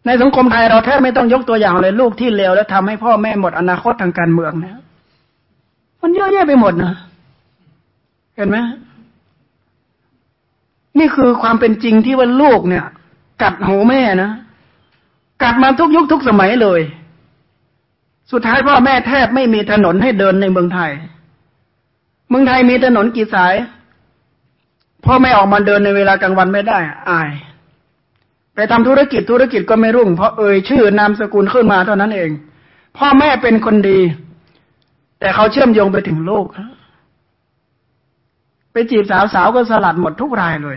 ในสังคมไทยเราแทบไม่ต้องยกตัวอย่างเลยลูกที่เลวแล้วทำให้พ่อแม่หมดอนาคตทางการเมืองนี่ยมันเยอะแยะไปหมดนะเห็นไหมนี่คือความเป็นจริงที่ว่าลูกเนี่ย กัดหูแม่นะ กัดมาทุกยุคทุกสมัยเลย สุดท้ายพ่อแม่แทบไม่มีถนนให้เดินในเมืองไทย เมืองไทยมีถนนกี่สาย พ่อแม่ออกมาเดินในเวลากลางวันไม่ได้ อาย ไปทำธุรกิจธุรกิจก็ไม่รุ่ง เพราะเอ่ยชื่อนามสกุลขึ้นมาเท่านั้นเอง พ่อแม่เป็นคนดี แต่เขาเชื่อมโยงไปถึงโลกไปจีบสาวสาวก็สลัดหมดทุกรายเลย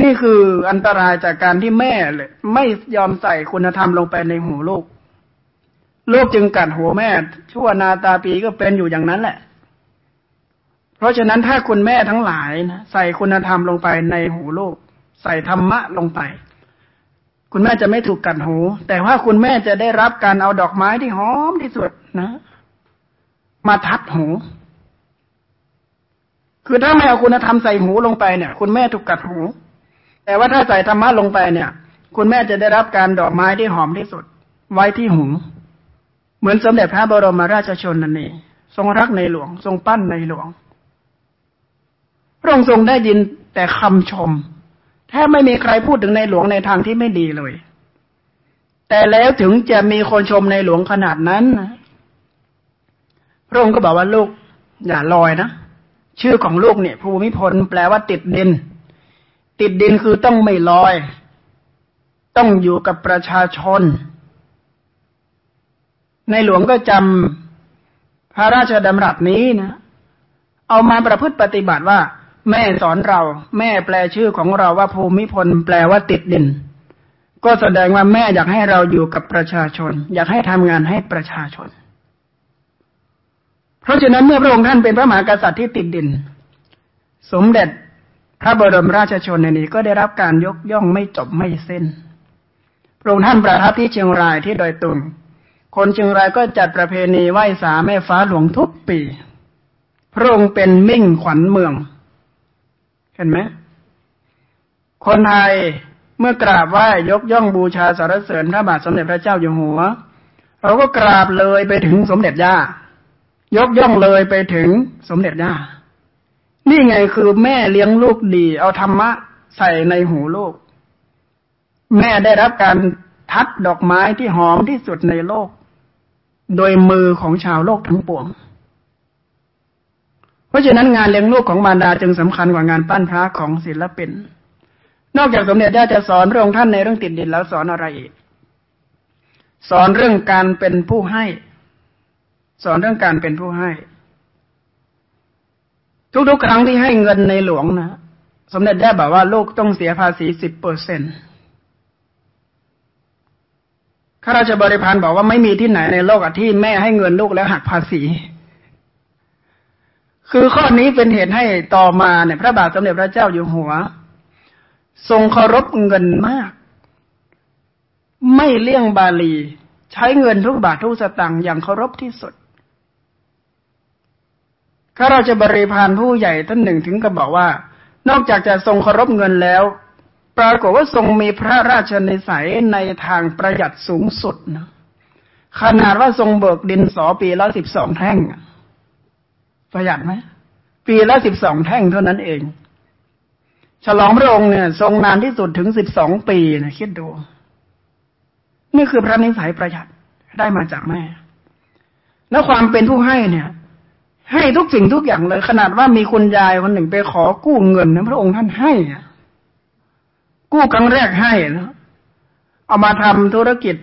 นี่คืออันตรายจากการที่แม่เลยไม่ยอมใส่คุณธรรมลงไปในหูลูก ลูกจึงกัดหัวแม่ ชั่วนาตาปีก็เป็นอยู่อย่างนั้นแหละ เพราะฉะนั้นถ้าคุณแม่ทั้งหลายนะใส่คุณธรรมลงไปในหูลูก ใส่ธรรมะลงไป คุณแม่จะไม่ถูกกัดหู แต่ว่าคุณแม่จะได้รับการเอาดอกไม้ที่หอมที่สุดนะ มาทัดหูคือถ้าไม่เอาคุณธรรมใส่หูลงไปเนี่ย คุณแม่ถูกกัดหู แต่ว่าถ้าใส่ธรรมะลงไปเนี่ย คุณแม่จะได้รับการดอกไม้ที่หอมที่สุด ไว้ที่หูเหมือนสมเด็จพระบรมราชชนนั่นเองทรงรักในหลวง ทรงปั้นในหลวง พระองค์ทรงได้ยินแต่คำชมแทบไม่มีใครพูดถึงในหลวงในทางที่ไม่ดีเลย แต่แล้วถึงจะมีคนชมในหลวงขนาดนั้นนะพระองค์ก็บอกว่าลูกอย่าลอยนะ ชื่อของลูกเนี่ย ภูมิพลแปลว่าติดดิน ติดดินคือต้องไม่ลอย ต้องอยู่กับประชาชน ในหลวงก็จำพระราชดำรัสนี้นะ เอามาประพฤติปฏิบัติว่า แม่สอนเรา แม่แปลชื่อของเราว่าภูมิพล แปลว่าติดดิน ก็แสดงว่าแม่อยากให้เราอยู่กับประชาชน อยากให้ทำงานให้ประชาชน เพราะฉะนั้นเมื่อพระองค์ท่านเป็นพระมหากษัตริย์ที่ติดดิน สมเด็จ พระบรมราชชนในนี้ก็ได้รับการยกย่องไม่จบไม่สิ้นพระองค์ท่านประทับที่เชียงรายที่ดอยตุงคนเชียงรายก็จัดประเพณีไหว้สาแม่ฟ้าหลวงทุกปี พระองค์เป็นมิ่งขวัญเมือง เห็นไหมคนไทยเมื่อกราบไหว้ยกย่องบูชาสรรเสริญพระบาทสมเด็จพระเจ้าอยู่หัว เราก็กราบเลยไปถึงสมเด็จย่า ยกย่องเลยไปถึงสมเด็จย่า นี่ไงคือแม่เลี้ยงลูกดี เอาธรรมะใส่ในหูลูก แม่ได้รับการทัดดอกไม้ที่หอมที่สุดในโลก โดยมือของชาวโลกทั้งปวง เพราะฉะนั้นงานเลี้ยงลูกของมารดาจึงสำคัญกว่างานปั้นพระของศิลปิน นอกจากสมเด็จย่าจะสอนพระองค์ท่านในเรื่องติดดินแล้วสอนอะไรอีก สอนเรื่องการเป็นผู้ให้ สอนเรื่องการเป็นผู้ให้ ทุกๆครั้งที่ให้เงินในหลวงนะสมเด็จได้บอกว่าลูกต้องเสียภาษีสิบเปอร์เซ็นข้าราชบริพารบอกว่าไม่มีที่ไหนในโลกที่แม่ให้เงินลูกแล้วหักภาษี คือข้อนี้เป็นเหตุให้ต่อมาเนี่ยพระบาทสมเด็จพระเจ้าอยู่หัว ทรงเคารพเงินมาก ไม่เลี่ยงบาลี ใช้เงินทุกบาททุกสตางค์อย่างเคารพที่สุด ข้าเราชบริพารผู้ใหญ่ท่านหนึ่งถึงกับบอกว่า นอกจากจะทรงเคารพเงินแล้ว ปรากฏว่าทรงมีพระราชนิสัยในทางประหยัดสูงสุดนะขนาดว่าทรงเบิกดินสอปีละสิบสองแท่ง ประหยัดไหมปีละสิบสองแท่งเท่านั้นเอง ฉลองพระองค์เนี่ย ทรงนานที่สุดถึงสิบสองปีนะคิดดู นี่คือพระนิสัยประหยัดได้มาจากแม่ แล้วความเป็นผู้ให้เนี่ย ให้ทุกสิ่งทุกอย่างเลย ขนาดว่ามีคุณยายคนหนึ่งไปขอกู้เงินนะพระองค์ท่านให้กู้ครั้งแรกให้นะเอามาทำธุรกิจ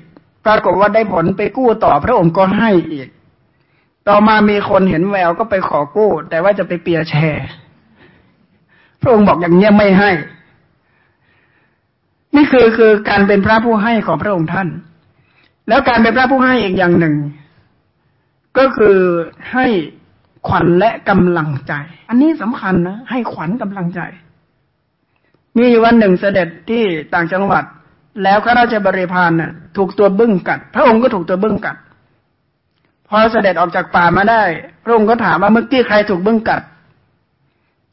ปรากฏว่าได้ผลไปกู้ต่อพระองค์ก็ให้อีก ต่อมามีคนเห็นแววก็ไปขอกู้ แต่ว่าจะไปเปียแชร์ พระองค์บอกอย่างเงี้ยไม่ให้ นี่คือคือการเป็นพระผู้ให้ของพระองค์ท่าน แล้วการเป็นพระผู้ให้อีกอย่างหนึ่ง ก็คือให้ ขวัญและกำลังใจ อันนี้สำคัญนะ ให้ขวัญกำลังใจ มีวันหนึ่งเสด็จที่ต่างจังหวัด แล้วข้าราชบริพารน่ะ ถูกตัวบึ้งกัด พระองค์ก็ถูกตัวบึ้งกัด พอเสด็จออกจากป่ามาได้ พระองค์ก็ถามว่าเมื่อกี้ใครถูกบึ้งกัด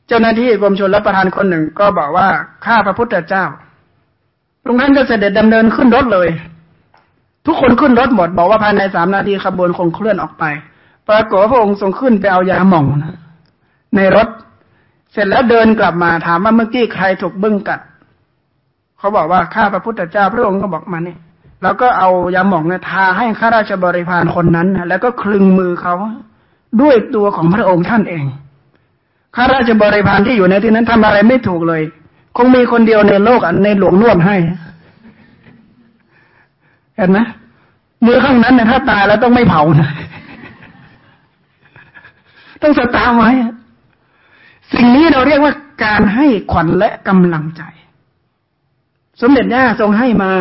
เจ้าหน้าที่กรมชลรับประทานคนหนึ่งก็บอกว่าข้าพระพุทธเจ้าตรงนั้นก็เสด็จดำเนินขึ้นรถเลย ทุกคนขึ้นรถหมด บอกว่าภายในสามนาทีขบวนคงเคลื่อนออกไป ปรากฏพระองค์ทรงขึ้นไปเอายาหม่องนะในรถ เสร็จแล้วเดินกลับมาถามว่าเมื่อกี้ใครถูกบึ้งกัด เขาบอกว่าข้าพระพุทธเจ้าพระองค์ก็บอกมาเนี่ยแล้วก็เอายาหม่องเนี่ยทาให้ข้าราชบริพารคนนั้นแล้วก็คลึงมือเขาด้วยตัวของพระองค์ท่านเองข้าราชบริพารที่อยู่ในที่นั้นทำอะไรไม่ถูกเลย คงมีคนเดียวในโลกอันในหลวงนวดให้เห็นไหมมือข้างนั้นเนี่ยถ้าตายแล้วต้องไม่เผานะ ต้องสตาร์ไว้ สิ่งนี้เราเรียกว่าการให้ขวัญและกำลังใจ สมเด็จย่าทรงให้มา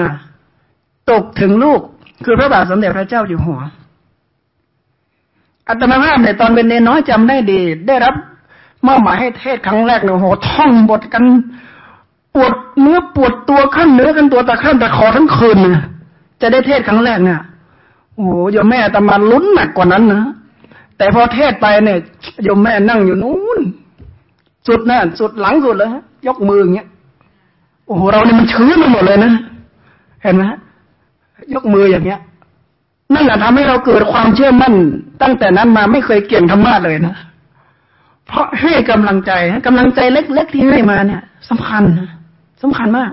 ตกถึงลูก คือพระบาทสมเด็จพระเจ้าอยู่หัว อัตมาภาพในตอนเป็นเนน้อยจำได้ดี ได้รับมอบหมายให้เทศครั้งแรกเนี่ยโหท่องบทกันปวดเนื้อปวดตัวขั้นเนื้อกันตัวตะขั้นตะคอทั้งคืนนะจะได้เทศครั้งแรกเนี่ยโอ้โหโยมแม่ตมาลุ้นหนักกว่านั้นนะ แต่พอเทศไปเนี่ยโยมแม่นั่งอยู่นู้นสุดนะสุดหลังสุดเลยฮะ ยกมืออย่างเงี้ยโอ้โหเราเนี่ยมันชื้นไปหมดเลยนะเห็นไหมยกมืออย่างเงี้ย นั่นแหละทำให้เราเกิดความเชื่อมั่น ตั้งแต่นั้นมาไม่เคยเกี่ยงธรรมะเลยนะเพราะให้กำลังใจกำลังใจเล็กๆที่ให้มาเนี่ยสำคัญนะสำคัญมาก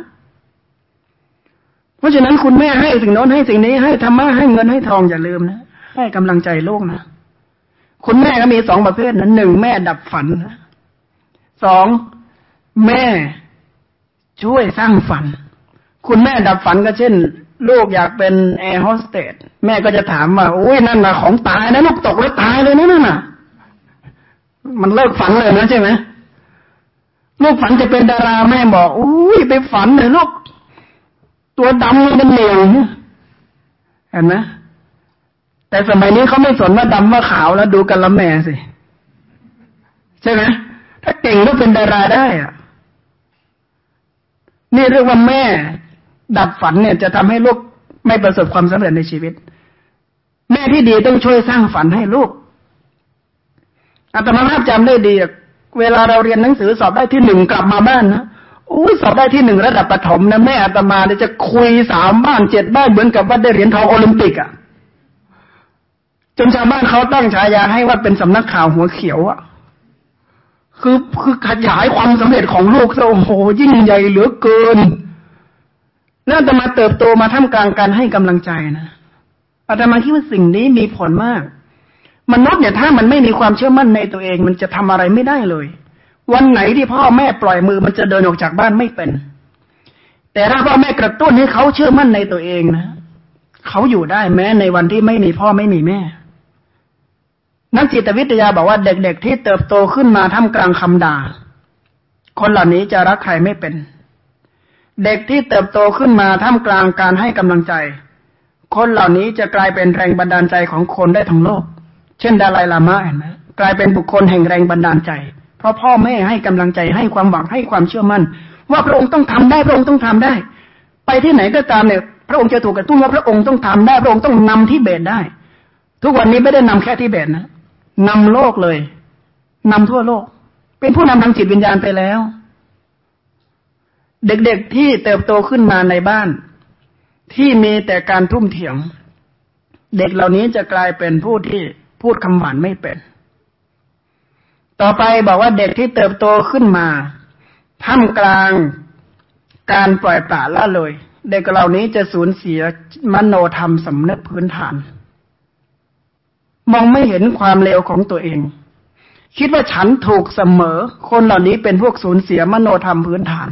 เพราะฉะนั้นคุณแม่ให้สิ่งโน้นให้สิ่งนี้ให้ธรรมะให้เงินให้ทองอย่าลืมนะให้กำลังใจโลกนะ คุณแม่ก็มีสองประเภทนะหนึ่งแม่ดับฝันสองแม่ช่วยสร้างฝัน คุณแม่ดับฝันก็เช่น ลูกอยากเป็นแอร์โฮสเตสแม่ก็จะถามว่าโอ้ยนั่นนะของตายนะลูกตกแล้วตายเลยนะนั่นน่ะ มันเลิกฝันเลยนะใช่ไหมลูกฝันจะเป็นดาราแม่บอกอุ้ยไปฝันเลยลูกตัวดำมันเหนียวเห็นไหม แต่สมัยนี้เขาไม่สนว่าดำว่าขาวแล้วดูกันละแม่สิ ใช่ไหมถ้าเก่งก็เป็นดาราได้อะนี่เรียกว่าแม่ ดับฝันเนี่ย จะทำให้ลูกไม่ประสบความสำเร็จในชีวิต แม่ที่ดีต้องช่วยสร้างฝันให้ลูกอาตมาภาพจำได้ดีเวลาเราเรียนหนังสือสอบได้ที่หนึ่งกลับมาบ้านนะโอ้ยสอบได้ที่หนึ่งระดับประถมนะแม่อาตมาเนี่ยจะคุยสามบ้านเจ็ดบ้านเหมือนกับว่าได้เหรียญทองโอลิมปิกอะ่ะ จนชาวบ้านเขาตั้งฉายาให้ว่าเป็นสำนักข่าวหัวเขียวอะคือคือขยายความสำเร็จของลูกโอ้โหยิ่งใหญ่เหลือเกินน่าจะมาเติบโตมาท่ามกลางการให้กำลังใจนะอาตมาคิดว่าสิ่งนี้มีผลมาก มนุษย์เนี่ยถ้ามันไม่มีความเชื่อมั่นในตัวเอง มันจะทำอะไรไม่ได้เลย วันไหนที่พ่อแม่ปล่อยมือมันจะเดินออกจากบ้านไม่เป็น แต่ถ้าพ่อแม่กระตุ้นให้เขาเชื่อมั่นในตัวเองนะเขาอยู่ได้แม้ในวันที่ไม่มีพ่อไม่มีแม่ นักจิตวิทยาบอกว่าเด็กๆที่เติบโตขึ้นมาท่ามกลางคำด่า คนเหล่านี้จะรักใครไม่เป็น เด็กที่เติบโตขึ้นมาท่ามกลางการให้กำลังใจ คนเหล่านี้จะกลายเป็นแรงบันดาลใจของคนได้ทั้งโลก เช่นดาลัยลามะเห็นไหมกลายเป็นบุคคลแห่งแรงบันดาลใจ เพราะพ่อแม่ให้กำลังใจให้ความหวังให้ความเชื่อมั่น ว่าพระองค์ต้องทำได้พระองค์ต้องทำได้ ไปที่ไหนก็ตามเนี่ยพระองค์จะถูกกระตุ้นว่าพระองค์ต้องทำได้พระองค์ต้องนำที่เบตได้ ทุกวันนี้ไม่ได้นำแค่ที่เบตนะ นำโลกเลย นำทั่วโลก เป็นผู้นำทางจิตวิญญาณไปแล้ว เด็กๆที่เติบโตขึ้นมาในบ้าน ที่มีแต่การทุ่มเถียง เด็กเหล่านี้จะกลายเป็นผู้ที่พูดคำหวานไม่เป็น ต่อไปบอกว่าเด็กที่เติบโตขึ้นมาท่ามกลางการปล่อยปละละเลย เด็กเหล่านี้จะสูญเสียมโนธรรมสำนึกพื้นฐาน มองไม่เห็นความเลวของตัวเอง คิดว่าฉันถูกเสมอ คนเหล่านี้เป็นพวกสูญเสียมโนธรรมพื้นฐาน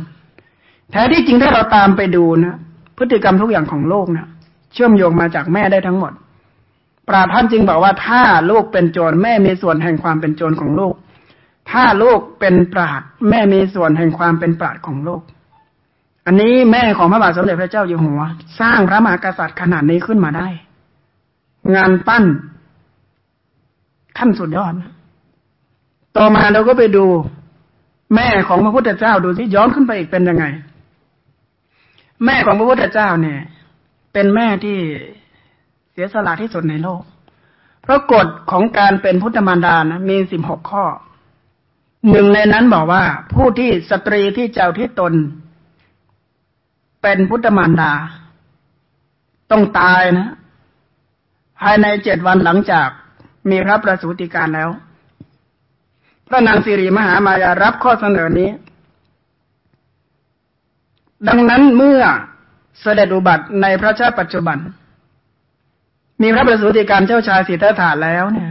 แท้ที่จริงถ้าเราตามไปดูนะพฤติกรรมทุกอย่างของโลกนะเชื่อมโยงมาจากแม่ได้ทั้งหมด ปราท่านจึงบอกว่าถ้าลูกเป็นโจรแม่มีส่วนแห่งความเป็นโจรของลูก ถ้าลูกเป็นปราดแม่มีส่วนแห่งความเป็นปราดของโลก อันนี้แม่ของพระบาทสมเด็จพระเจ้าอยู่หัว สร้างพระมหากษัตริย์ขนาดนี้ขึ้นมาได้ งานปั้น ขั้นสุดยอด ต่อมาเราก็ไปดู แม่ของพระพุทธเจ้าดูที่ย้อนขึ้นไปอีกเป็นยังไง แม่ของพระพุทธเจ้าเนี่ย เป็นแม่ที่เสียสละที่สุดในโลก เพราะกฎของการเป็นพุทธมารดานะมีสิบหกข้อ หนึ่งในนั้นบอกว่า ผู้ที่สตรีที่เจ้าที่ตน เป็นพุทธมารดา ต้องตายนะภายในเจ็ดวันหลังจาก มีพระประสูติการแล้ว พระนางสิริมหามายารับข้อเสนอนี้ ดังนั้นเมื่อเสด็จอุบัติในพระชาติปัจจุบัน มีพระประสูติการเจ้าชายสิทธัตถะแล้วเนี่ย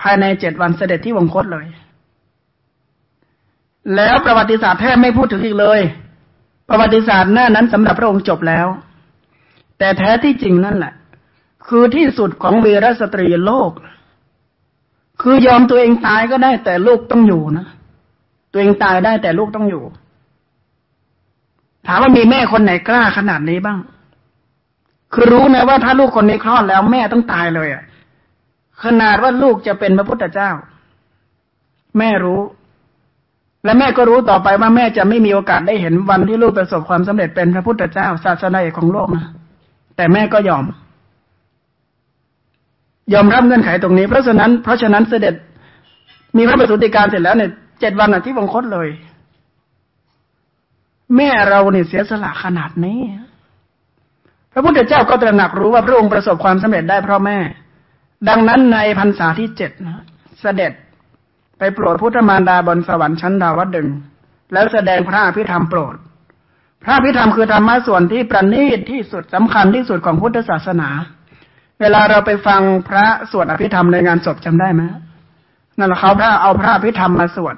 ภายในเจ็ดวันเสด็จที่วงคตเลย แล้วประวัติศาสตร์แทบไม่พูดถึงอีกเลย ประวัติศาสตร์หน้านั้นสำหรับพระองค์จบแล้ว แต่แท้ที่จริงนั่นแหละ คือที่สุดของวีรสตรีโลก คือยอมตัวเองตายก็ได้แต่ลูกต้องอยู่นะ ตัวเองตายได้แต่ลูกต้องอยู่ ถามว่ามีแม่คนไหนกล้าขนาดนี้บ้าง คือรู้นะว่าถ้าลูกคนนี้คลอดแล้วแม่ต้องตายเลยอะ ขนาดว่าลูกจะเป็นพระพุทธเจ้า แม่รู้ และแม่ก็รู้ต่อไปว่าแม่จะไม่มีโอกาสได้เห็นวันที่ลูกประสบความสำเร็จเป็นพระพุทธเจ้าศาสนาเอกของโลกนะแต่แม่ก็ยอม ยอมรับเงื่อนไขตรงนี้ เพราะฉะนั้น เพราะฉะนั้นเสด็จมีพระประสูติการเสร็จแล้วเนี่ยเจ็ดวันอะที่วังคตเลย แม่เราเนี่ยเสียสละขนาดนี้ พระพุทธเจ้าก็ตระหนักรู้ว่าพระองค์ประสบความสำเร็จได้เพราะแม่ ดังนั้นในพรรษาที่เจ็ดนะเสด็จไปโปรดพุทธมารดาบนสวรรค์ชั้นดาวดึงแล้วแสดงพระอภิธรรมโปรด พระอภิธรรมคือธรรมะส่วนที่ประณีตที่สุดสำคัญที่สุดของพุทธศาสนา เวลาเราไปฟังพระสวดอภิธรรมในงานศพจำได้ไหมนั่นแหละเขาพระเอาพระอภิธรรมมาสวด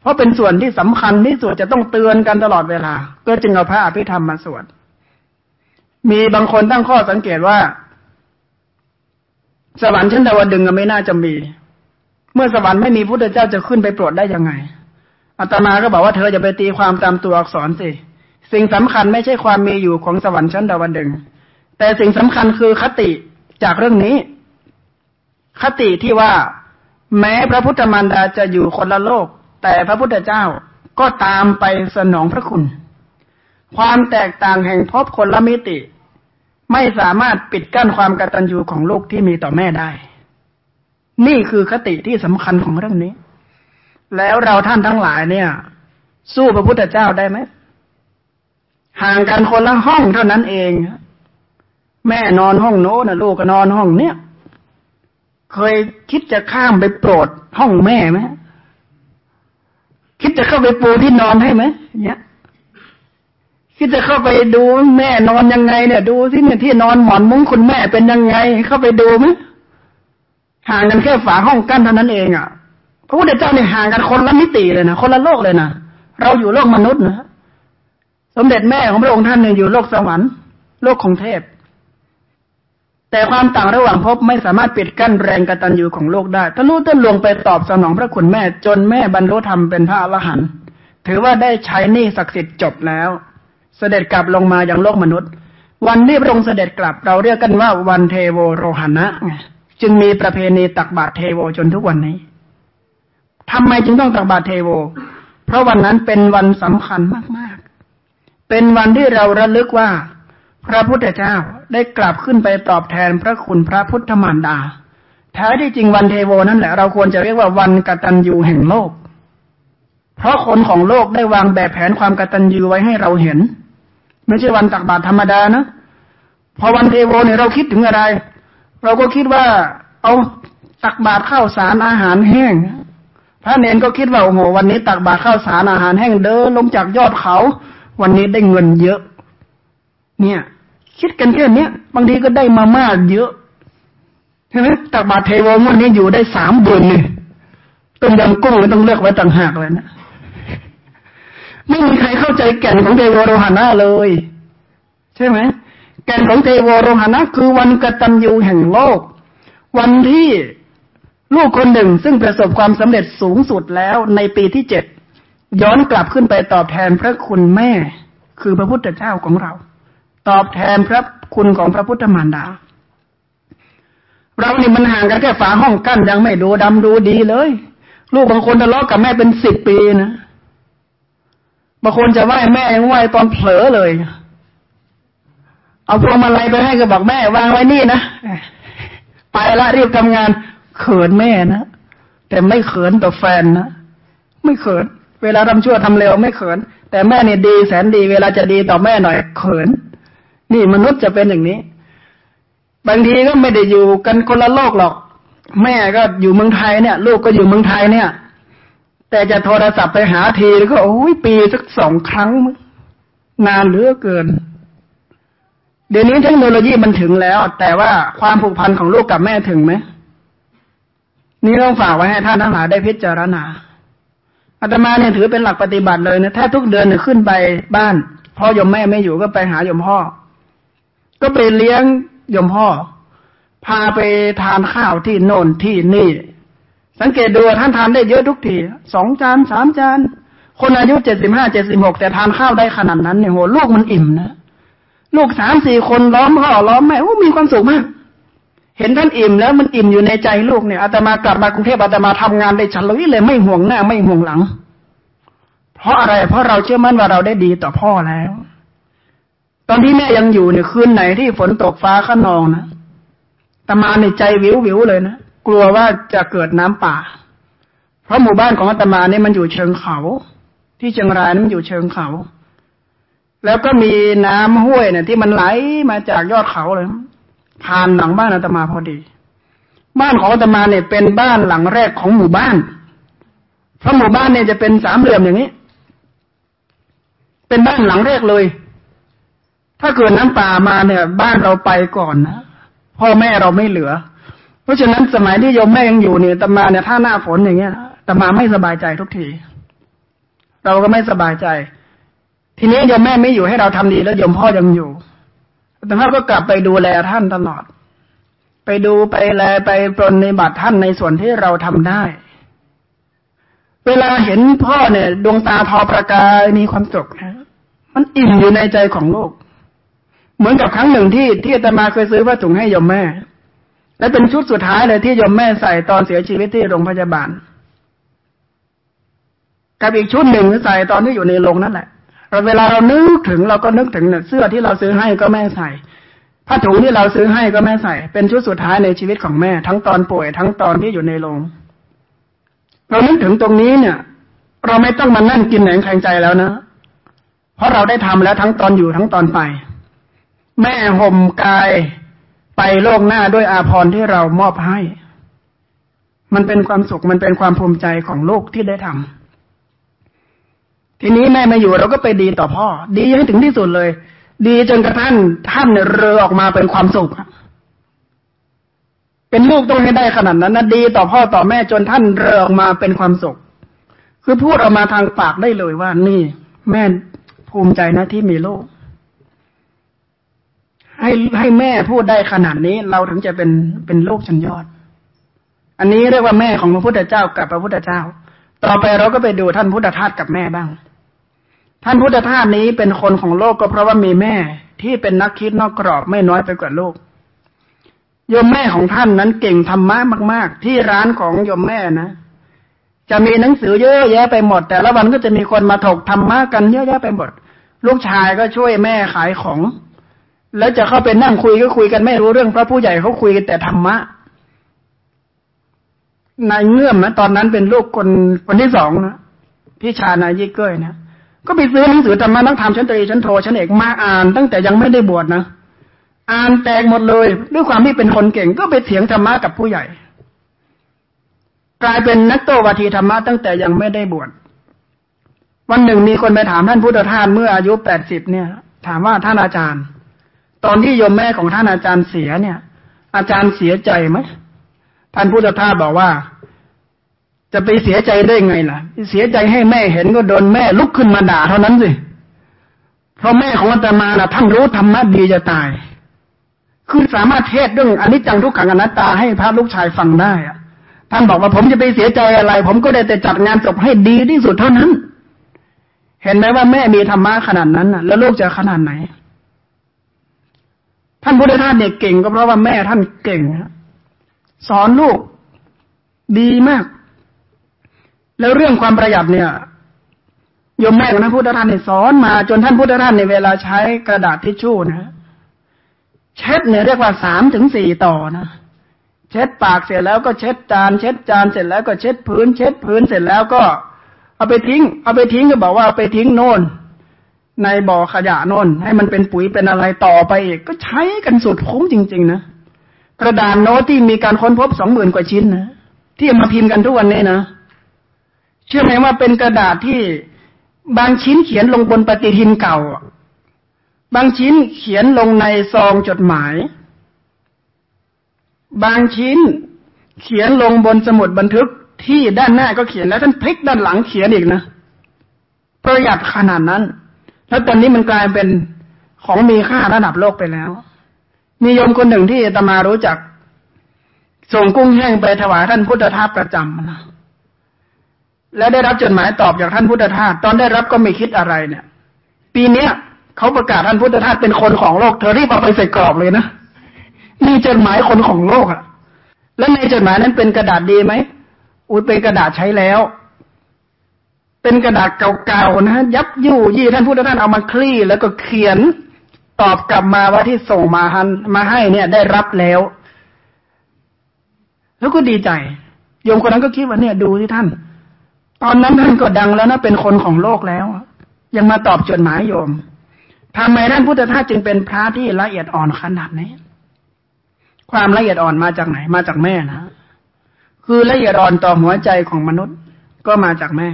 เพราะเป็นส่วนที่สำคัญที่สุดจะต้องเตือนกันตลอดเวลา ก็จึงเอาพระอภิธรรมมาสวด มีบางคนตั้งข้อสังเกตว่า สวรรค์ชั้นดาวดึงก็ไม่น่าจะมี เมื่อสวรรค์ไม่มีพุทธเจ้าจะขึ้นไปโปรดได้ยังไงอาตมาก็บอกว่าเธอจะไปตีความตามตัวอักษรสิสิ่งสำคัญไม่ใช่ความมีอยู่ของสวรรค์ชั้นดาวดึงแต่สิ่งสำคัญคือคติ จากเรื่องนี้ คติที่ว่า แม้พระพุทธมารดาจะอยู่คนละโลก แต่พระพุทธเจ้าก็ตามไปสนองพระคุณ ความแตกต่างแห่งพบคนละมิติ ไม่สามารถปิดกั้นความกตัญญูของลูกที่มีต่อแม่ได้ นี่คือคติที่สำคัญของเรื่องนี้ แล้วเราท่านทั้งหลายเนี่ย สู้พระพุทธเจ้าได้ไหมห่างกันคนละห้องเท่านั้นเอง แม่นอนห้องโน้นนะลูกก็นอนห้องเนี้ยเคยคิดจะข้ามไปโปรดห้องแม่ไหมคิดจะเข้าไปปูที่นอนให้ไหมเนี่ยคิดจะเข้าไปดูแม่นอนยังไงเนี่ย ดูที่เนี่ยที่นอนหมอนมุ้งคุณแม่เป็นยังไง เข้าไปดูไหมห่างกันแค่ฝาห้องกั้นเท่านั้นเองอะพระพุทธเจ้าเนี่ยห่างกันคนละมิติเลยนะคนละโลกเลยนะเราอยู่โลกมนุษย์นะสมเด็จแม่ของพระองค์ท่านเนี่ยอยู่โลกสวรรค์ โลกของเทพ แต่ความต่างระหว่างภพไม่สามารถปิดกั้นแรงกตัญญูของโลกได้ทะลุต้นลงไปตอบสนองพระคุณแม่จนแม่บรรลุธรรมเป็นพระอรหันต์ถือว่าได้ใช้หนี้ศักดิ์สิทธิ์จบแล้ว เสด็จกลับลงมาอย่างโลกมนุษย์ วันที่พระองค์เสด็จกลับเราเรียกกันว่าวันเทโวโรหณะจึงมีประเพณีตักบาตรเทโวจนทุกวันนี้ทำไมจึงต้องตักบาตรเทโว เพราะวันนั้นเป็นวันสำคัญมากๆ เป็นวันที่เราระลึกว่า พระพุทธเจ้าได้กลับขึ้นไปตอบแทนพระคุณพระพุทธมารดา แท้ที่จริงวันเทโวนั่นแหละเราควรจะเรียกว่าวันกตัญญูแห่งโลก เพราะคนของโลกได้วางแบบแผนความกตัญญูไว้ให้เราเห็น ไม่ใช่วันตักบาตรธรรมดานะ พอวันเทโวเนี่ยเราคิดถึงอะไร เราก็คิดว่า เอาตักบาตรข้าวสารอาหารแห้ง พระเนนก็คิดว่าโอ้โหวันนี้ตักบาตรข้าวสารอาหารแห้งเดินลงจากยอดเขา วันนี้ได้เงินเยอะ เนี่ย คิดกันแค่เนี้ย บางทีก็ได้มามากเยอะใช่ไหมตักบาตรเทววันนี้อยู่ได้สามเดือนเลยต้มยำกุ้งไม่ต้องเลือกไว้ต่างหากเลยนะไม่มีใครเข้าใจแก่นของเทวโรหานะเลย ใช่ไหมแก่นของเทวโรหานะคือวันกตัญญูแห่งโลก วันที่ลูกคนหนึ่งซึ่งประสบความสำเร็จสูงสุดแล้วในปีที่เจ็ดย้อนกลับขึ้นไปตอบแทนพระคุณแม่ คือพระพุทธเจ้าของเรา ตอบแทนพระคุณของพระพุทธมารดา เรานี่มันห่างกันแค่ฝาห้องกั้นยังไม่ดูดำดูดีเลย ลูกบางคนทะเลาะกับแม่เป็นสิบปีนะบางคนจะไหว้แม่ยังไหว้ตอนเผลอเลย เอาพวงมาลัยไปให้ก็บอกแม่วางไว้นี่นะไปละรีบทำงาน เขินแม่นะแต่ไม่เขินต่อแฟนนะไม่เขิน เวลาทำชั่วทำเร็วไม่เขิน แต่แม่เนี่ยดีแสนดี เวลาจะดีต่อแม่หน่อยเขิน นี่มนุษย์จะเป็นอย่างนี้ บางทีก็ไม่ได้อยู่กันคนละโลกหรอก แม่ก็อยู่เมืองไทยเนี่ย ลูกก็อยู่เมืองไทยเนี่ย แต่จะโทรศัพท์ไปหาทีแล้วก็โอ้ยปีสักสองครั้ง นานเหลือเกิน เดี๋ยวนี้เทคโนโลยีมันถึงแล้ว แต่ว่าความผูกพันของลูกกับแม่ถึงไหมนี่ต้องฝากไว้ให้ท่านทั้งหลายได้พิจารณาอาตมาเนี่ยถือเป็นหลักปฏิบัติเลยนะถ้าทุกเดือนเนี่ยขึ้นไปบ้านพ่อยมแม่ไม่อยู่ก็ไปหายมพ่อ ก็ไปเลี้ยงยมพ่อ พาไปทานข้าวที่โน่นที่นี่ สังเกตดูท่านทานได้เยอะทุกทีสองจานสามจาน คนอายุเจ็ดสิบห้าเจ็ดสิบหกแต่ทานข้าวได้ขนาดนั้นเนี่ยโหลูกมันอิ่มนะลูกสามสี่คนล้อมพ่อล้อมแม่โอ้มีความสุขมาก เห็นท่านอิ่มแล้วมันอิ่มอยู่ในใจลูกเนี่ยอาตมากลับมากรุงเทพอาตมาทำงานได้ฉลุยเลยไม่ห่วงหน้าไม่ห่วงหลัง เพราะอะไร เพราะเราเชื่อมั่นว่าเราได้ดีต่อพ่อแล้ว ตอนที่แม่ยังอยู่เนี่ยคืนไหนที่ฝนตกฟ้าขนองนะตมาในใจวิววิวเลยนะกลัวว่าจะเกิดน้ำป่า เพราะหมู่บ้านของอาตมาเนี่ยมันอยู่เชิงเขา ที่เชียงรายมันอยู่เชิงเขา แล้วก็มีน้ำห้วยเนี่ยที่มันไหลมาจากยอดเขาเลยผ่านหลังบ้านอาตมาพอดี บ้านของอาตมาเนี่ยเป็นบ้านหลังแรกของหมู่บ้านเพราะหมู่บ้านเนี่ยจะเป็นสามเหลี่ยมอย่างนี้ เป็นบ้านหลังแรกเลย ถ้าเกิดน้ำป่ามาเนี่ย บ้านเราไปก่อนนะพ่อแม่เราไม่เหลือ เพราะฉะนั้นสมัยที่โยมแม่ยังอยู่เนี่ยตมาเนี่ยถ้าหน้าฝนอย่างเงี้ยตมาไม่สบายใจทุกที เราก็ไม่สบายใจ ทีนี้โยมแม่ไม่อยู่ให้เราทำดีแล้วโยมพ่อยังอยู่แต่พ่อก็กลับไปดูแลท่านตลอด ไปดูไปแลไปปรนในบัตรท่านในส่วนที่เราทำได้ เวลาเห็นพ่อเนี่ย ดวงตาทอประกายมีความสุขนะมันอิ่มอยู่ในใจของโลก เหมือนกับครั้งหนึ่งที่ที่อาตมาเคยซื้อผ้าถุงให้ยมแม่ และเป็นชุดสุดท้ายเลยที่ยมแม่ใส่ตอนเสียชีวิตที่โรงพยาบาล กับอีกชุดหนึ่งใส่ตอนที่อยู่ในโรงนั่นแหละเวลาเรานึกถึงเราก็นึกถึงเสื้อที่เราซื้อให้ก็แม่ใส่ผ้าถุงที่เราซื้อให้ก็แม่ใส่ เป็นชุดสุดท้ายในชีวิตของแม่ ทั้งตอนป่วยทั้งตอนที่อยู่ในโรงเรานึกถึงตรงนี้เนี่ย เราไม่ต้องมานั่งกินแหนงแข็งใจแล้วนะ เพราะเราได้ทำแล้วทั้งตอนอยู่ทั้งตอนไป แม่ห่มกายไปโลกหน้าด้วยอาภรณ์ที่เรามอบให้ มันเป็นความสุขมันเป็นความภูมิใจของโลกที่ได้ทำทีนี้แม่ไม่อยู่เราก็ไปดีต่อพ่อ ดีให้ถึงที่สุดเลย ดีจนกระทั่งท่านเรือออกมาเป็นความสุขเป็นลูกต้องให้ได้ขนาดนั้นนะดีต่อพ่อต่อแม่จนท่านเรือออกมาเป็นความสุข คือพูดออกมาทางปากได้เลยว่านี่ แม่ภูมิใจนะที่มีลูก ให้ให้แม่พูดได้ขนาดนี้ เราถึงจะเป็นเป็นลูกชั้นยอด อันนี้เรียกว่าแม่ของพระพุทธเจ้ากับพระพุทธเจ้า ต่อไปเราก็ไปดูท่านพุทธทาสกับแม่บ้าง ท่านพุทธทาสนี้เป็นคนของโลกก็เพราะว่ามีแม่ที่เป็นนักคิดนอกกรอบไม่น้อยไปกว่าโลกโยมแม่ของท่านนั้นเก่งธรรมะมาก ๆ ที่ร้านของโยมแม่นะ จะมีหนังสือเยอะแยะไปหมด แต่ละวันก็จะมีคนมาถกธรรมะกันเยอะแยะไปหมด ลูกชายก็ช่วยแม่ขายของ แล้วจะเข้าไปนั่งคุยก็คุยกันไม่รู้เรื่องเพราะผู้ใหญ่เขาคุยกันแต่ธรรมะนายเงื่อมนะตอนนั้นเป็นลูกคนคนที่สองนะพี่ชานายยี่เก้ยนะก็ไปซื้อหนังสือธรรมะนักธรรมชั้นตรีชั้นโทชั้นเอกมาอ่าน ตั้งแต่ยังไม่ได้บวชนะอ่านแตกหมดเลย ด้วยความที่เป็นคนเก่งก็ไปเถียงธรรมะกับผู้ใหญ่ กลายเป็นนักโตวาทีธรรมะตั้งแต่ยังไม่ได้บวชวันหนึ่งมีคนไปถามท่านพุทธทาสเมื่ออายุแปดสิบเนี่ย ถามว่าท่านอาจารย์ ตอนที่โยมแม่ของท่านอาจารย์เสียเนี่ย อาจารย์เสียใจไหมท่านพุทธทาสบอกว่าจจะไปเสียใจได้ไงล่ะ เสียใจให้แม่เห็นก็โดนแม่ลุกขึ้นมาด่าเท่านั้นสิเพราะแม่ของอาตมาน่ะท่านรู้ธรรมะดีจะตาย คือสามารถเทศเรื่องอนิจจังทุกขังอนัตตาให้พระลูกชายฟังได้อะท่านบอกว่าผมจะไปเสียใจอะไร ผมก็ได้แต่จัดงานศพให้ดีที่สุดเท่านั้น เห็นไหมว่าแม่มีธรรมะขนาดนั้นน่ะแล้วลูกจะขนาดไหน ท่านพุทธทาสเนี่ยเก่งก็เพราะว่าแม่ท่านเก่งสอนลูกดีมาก แล้วเรื่องความประหยัดเนี่ยโยมแม่ของท่านพุทธทาสเนี่ยสอนมาจนท่านพุทธทาสในเวลาใช้กระดาษทิชชู่นะเช็ดเนี่ยเรียกว่าสามถึงสี่ต่อนะเช็ดปากเสร็จแล้วก็เช็ดจาน เช็ดจานเสร็จแล้วก็เช็ดพื้น เช็ดพื้นเสร็จแล้วก็ เอาไปทิ้ง เอาไปทิ้งก็บอกว่าเอาไปทิ้งโน่น ในบ่อขยะน่นให้มันเป็นปุ๋ยเป็นอะไรต่อไปอีก ก็ใช้กันสุดคุ้มจริง ๆ นะกระดานโน้ตที่มีการค้นพบสองหมื่นกว่าชิ้นนะที่มาพิมพ์กันทุกวันนี้นะเชื่อไหมว่าเป็นกระดาษที่บางชิ้นเขียนลงบนปฏิทินเก่า บางชิ้นเขียนลงในซองจดหมาย บางชิ้นเขียนลงบนสมุดบันทึกที่ด้านหน้าก็เขียนแล้วท่านพลิกด้านหลังเขียนอีกนะประหยัดขนาดนั้น แล้วตอนนี้มันกลายเป็นของมีค่าระดับโลกไปแล้ว มีโยมคนหนึ่งที่ตมารู้จัก ส่งกุ้งแห้งไปถวายท่านพุทธทาสประจำนะและได้รับจดหมายตอบจากท่านพุทธทาสตอนได้รับก็ไม่คิดอะไรเนี่ย ปีเนี้ยเขาประกาศท่านพุทธทาสเป็นคนของโลกเธอรีบเอาไปใส่กรอบเลยนะมีจดหมายคนของโลกอะแล้วในจดหมายนั้นเป็นกระดาษดีไหมอุ้ยเป็นกระดาษใช้แล้ว เป็นกระดาษเก่าๆนะ ยับยู่ยี่ท่านพุทธท่าสเอามาคลี่แล้วก็เขียนตอบกลับมาว่าที่ส่งมาหันมาให้เนี่ยได้รับแล้ว แล้วก็ดีใจโยมคนนั้นก็คิดว่าเนี่ยดูที่ท่าน ตอนนั้นท่านก็ดังแล้วนะเป็นคนของโลกแล้ว ยังมาตอบจดหมายโยมทำไมท่านพุทธทาสจึงเป็นพระที่ละเอียดอ่อนขนาดนี้ ความละเอียดอ่อนมาจากไหน มาจากแม่นะ คือละเอียดอ่อนต่อหัวใจของมนุษย์ก็มาจากแม่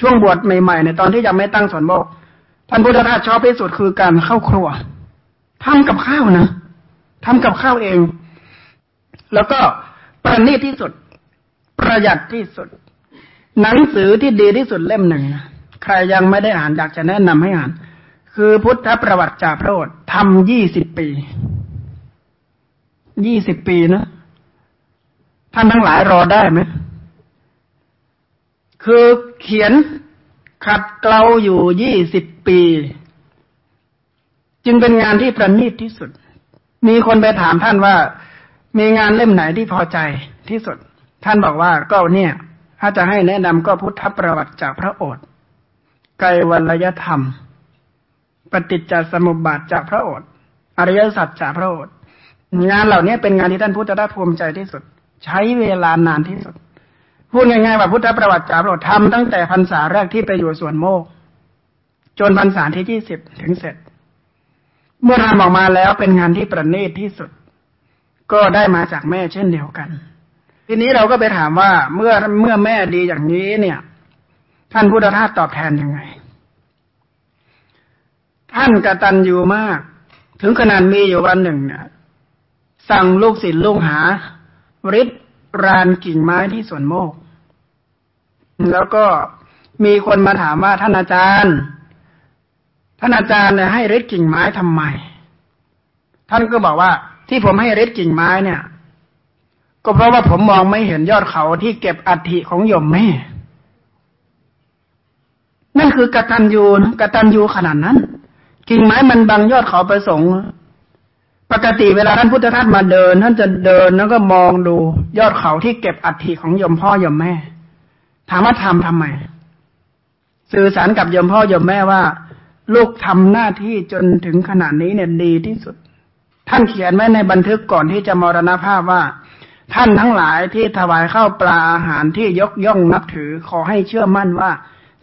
ช่วงบวชใหม่ๆในตอนที่ยังไม่ตั้งสนโบกท่านพุทธทาสชอบที่สุดคือการเข้าครัวทำกับข้าวนะทำกับข้าวเอง แล้วก็ประณีตที่สุด ประหยัดที่สุด หนังสือที่ดีที่สุดเล่มหนึ่งนะใครยังไม่ได้อ่านอยากจะแนะนำให้อ่าน คือพุทธประวัติจ่าพระโอษฐ์ทำยี่สิบปียี่สิบปีนะท่านทั้งหลายรอได้ไหม คือเขียนขัดเกลาอยู่ยี่สิบปี จึงเป็นงานที่ประณีตที่สุด มีคนไปถามท่านว่า มีงานเล่มไหนที่พอใจที่สุด ท่านบอกว่าก็เนี่ย ถ้าจะให้แนะนำก็พุทธประวัติจากพระโอษฐ์ไกวัลยธรรม ปฏิจจสมุปบาทจากพระโอษฐ์อริยสัจจากพระโอษฐ์งานเหล่านี้เป็นงานที่ท่านพุทธทาสภูมิใจที่สุด ใช้เวลานานที่สุด พูดง่ายๆว่าพุทธประวัติจาระทำตั้งแต่พรรษาแรกที่ไปอยู่สวนโมก จนพรรษาที่ยี่สิบถึงเสร็จ เมื่อทำออกมาแล้วเป็นงานที่ประณีตที่สุด ก็ได้มาจากแม่เช่นเดียวกัน ทีนี้เราก็ไปถามว่าเมื่อเมื่อแม่ดีอย่างนี้เนี่ย ท่านพุทธทาสตอบแทนยังไง ท่านกระตัญญูมาก ถึงขนาดมีอยู่วันหนึ่งเนี่ยสั่งลูกศิษย์ลูกหาริด รานกิ่งไม้ที่สวนโมก แล้วก็มีคนมาถามว่าท่านอาจารย์ ท่านอาจารย์เนี่ยให้ริดกิ่งไม้ทำไม ท่านก็บอกว่า ที่ผมให้ริดกิ่งไม้เนี่ย ก็เพราะว่าผมมองไม่เห็นยอดเขาที่เก็บอัฐิของโยมแม่ นั่นคือกตัญญูนะกตัญญูขนาดนั้น กิ่งไม้มันบังยอดเขาประสงค์ ปกติเวลาท่านพุทธทาสมาเดิน ท่านจะเดินแล้วก็มองดู ยอดเขาที่เก็บอัฐิของยมพ่อยมแม่ ถามว่าทำทำไม สื่อสารกับยมพ่อยมแม่ว่า ลูกทำหน้าที่จนถึงขนาดนี้เนี่ยดีที่สุด ท่านเขียนไว้ในบันทึกก่อนที่จะมรณภาพว่า ท่านทั้งหลายที่ถวายข้าวปลาอาหารที่ยกย่องนับถือขอให้เชื่อมั่นว่า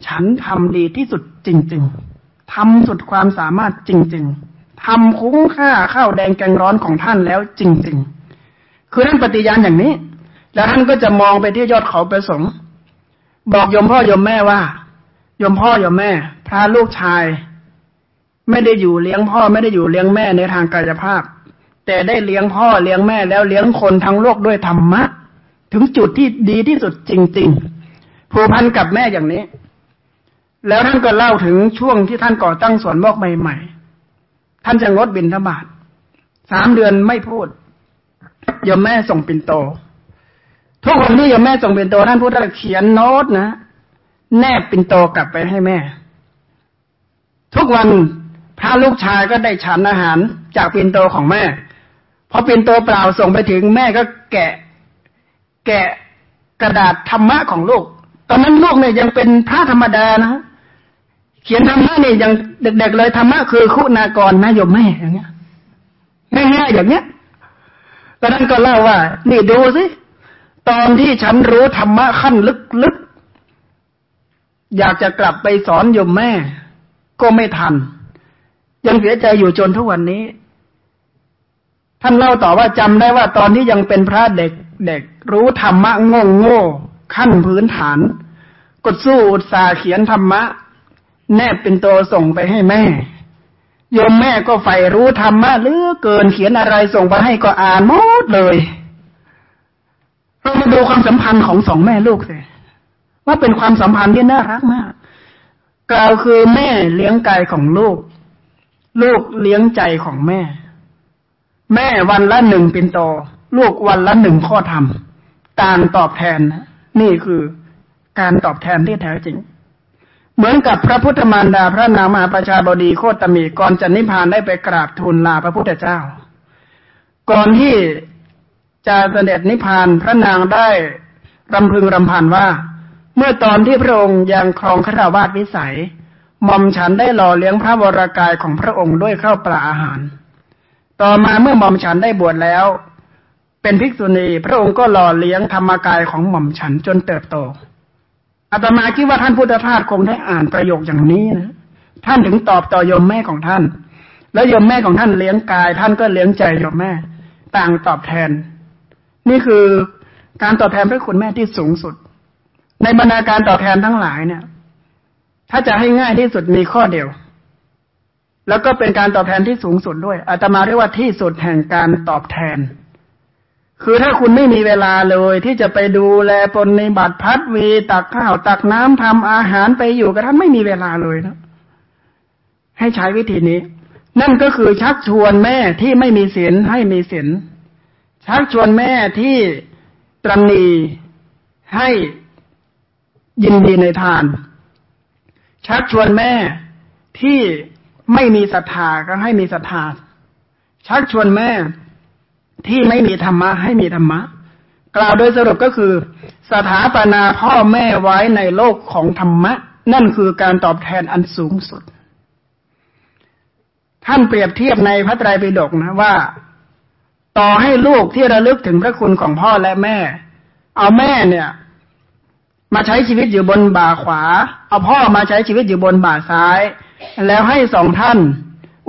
ฉันทำดีที่สุดจริง ๆทำสุดความสามารถจริง ๆ ทำคุ้มค่าข้าวแดงแกงร้อนของท่านแล้วจริง ๆ คือท่านปฏิญาณอย่างนี้ แล้วท่านก็จะมองไปที่ยอดเขาประสงค์ บอกยมพ่อยมแม่ว่ายมพ่อยมแม่ พระลูกชาย ไม่ได้อยู่เลี้ยงพ่อไม่ได้อยู่เลี้ยงแม่ในทางกายภาพ แต่ได้เลี้ยงพ่อเลี้ยงแม่แล้วเลี้ยงคนทั้งโลกด้วยธรรมะ ถึงจุดที่ดีที่สุดจริง ๆ ผูกพันกับแม่อย่างนี้ แล้วท่านก็เล่าถึงช่วงที่ท่านก่อตั้งสวนบอกใหม่ๆ ท่านจะงดบินธบาตสามเดือนไม่พูดยมแม่ส่งปินโต ทุกคนที่ยมแม่ส่งปินโตท่านพูดว่าเขียนโน้ตนะ แนบปินโตกลับไปให้แม่ ทุกวันพระลูกชายก็ได้ฉันอาหารจากปินโตของแม่พอปินโตเปล่าส่งไปถึงแม่ก็แกะ แกะกระดาษธรรมะของลูก ตอนนั้นลูกเนี่ยยังเป็นพระธรรมดานะ เขียนธรรมะเนี่ยยังเด็กๆเลยธรรมะคือคุณากรนะโยมแม่อย่างเงี้ยง่ายๆอย่างเงี้ยตอนนั้นก็เล่าว่า นี่ดูสิตอนที่ฉันรู้ธรรมะขั้นลึกๆอยากจะกลับไปสอนโยมแม่ ก็ไม่ทัน ยังเสียใจอยู่จนทุกวันนี้ ท่านเล่าต่อว่าจำได้ว่าตอนที่ยังเป็นพระเด็กเด็กรู้ธรรมะโง่โง่ขั้นพื้นฐาน กดสู้อุตสาเขียนธรรมะ แนบเป็นตัวส่งไปให้แม่โยมแม่ก็ใฝ่รู้ธรรมะหรือเกินเขียนอะไรส่งไปให้ก็อ่านหมดเลยเรามาดูความสัมพันธ์ของสองแม่ลูกสิว่าเป็นความสัมพันธ์ที่น่ารักมากกล่าวคือแม่เลี้ยงกายของลูก ลูกเลี้ยงใจของแม่ แม่วันละหนึ่งเปินโตลูกวันละหนึ่งข้อธรรม การตอบแทนนี่คือการตอบแทนที่แท้จริง เหมือนกับพระพุทธมารดาพระนางมหาประชาบดีโคตมีก่อนจะนิพพานได้ไปกราบทูลลาพระพุทธเจ้า ก่อนที่จะเสด็จนิพพานพระนางได้รำพึงรำพันว่า เมื่อตอนที่พระองค์ยังครองคราวาสวิสัยหม่อมฉันได้หล่อเลี้ยงพระวรากายของพระองค์ด้วยข้าวปลาอาหาร ต่อมาเมื่อหม่อมฉันได้บวชแล้ว เป็นภิกษุณีพระองค์ก็หล่อเลี้ยงธรรมกายของหม่อมฉันจนเติบโต อาตมาคิดว่าท่านพุทธทาสคงได้อ่านประโยคอย่างนี้นะท่านถึงตอบต่อยมแม่ของท่าน แล้วยมแม่ของท่านเลี้ยงกาย ท่านก็เลี้ยงใจยมแม่ ต่างตอบแทน นี่คือการตอบแทนพระคุณแม่ที่สูงสุด ในบรรดาการตอบแทนทั้งหลายเนี่ย ถ้าจะให้ง่ายที่สุดมีข้อเดียว แล้วก็เป็นการตอบแทนที่สูงสุดด้วยอาตมาเรียกว่าที่สุดแห่งการตอบแทน คือถ้าคุณไม่มีเวลาเลยที่จะไปดูแลปนในบัตรพัดวีตักข้าวตักน้ำทำอาหารไปอยู่กับท่านไม่มีเวลาเลยนะให้ใช้วิธีนี้ นั่นก็คือชักชวนแม่ที่ไม่มีศีลให้มีศีลชักชวนแม่ที่ตรณีให้ยินดีในทาน ชักชวนแม่ที่ไม่มีศรัทธาก็ให้มีศรัทธาชักชวนแม่ ที่ไม่มีธรรมะให้มีธรรมะ กล่าวโดยสรุปก็คือ สถาปนาพ่อแม่ไว้ในโลกของธรรมะ นั่นคือการตอบแทนอันสูงสุด ท่านเปรียบเทียบในพระไตรปิฎกนะว่า ต่อให้ลูกที่ระลึกถึงพระคุณของพ่อและแม่ เอาแม่เนี่ย มาใช้ชีวิตอยู่บนบ่าขวา เอาพ่อมาใช้ชีวิตอยู่บนบ่าซ้าย แล้วให้สองท่าน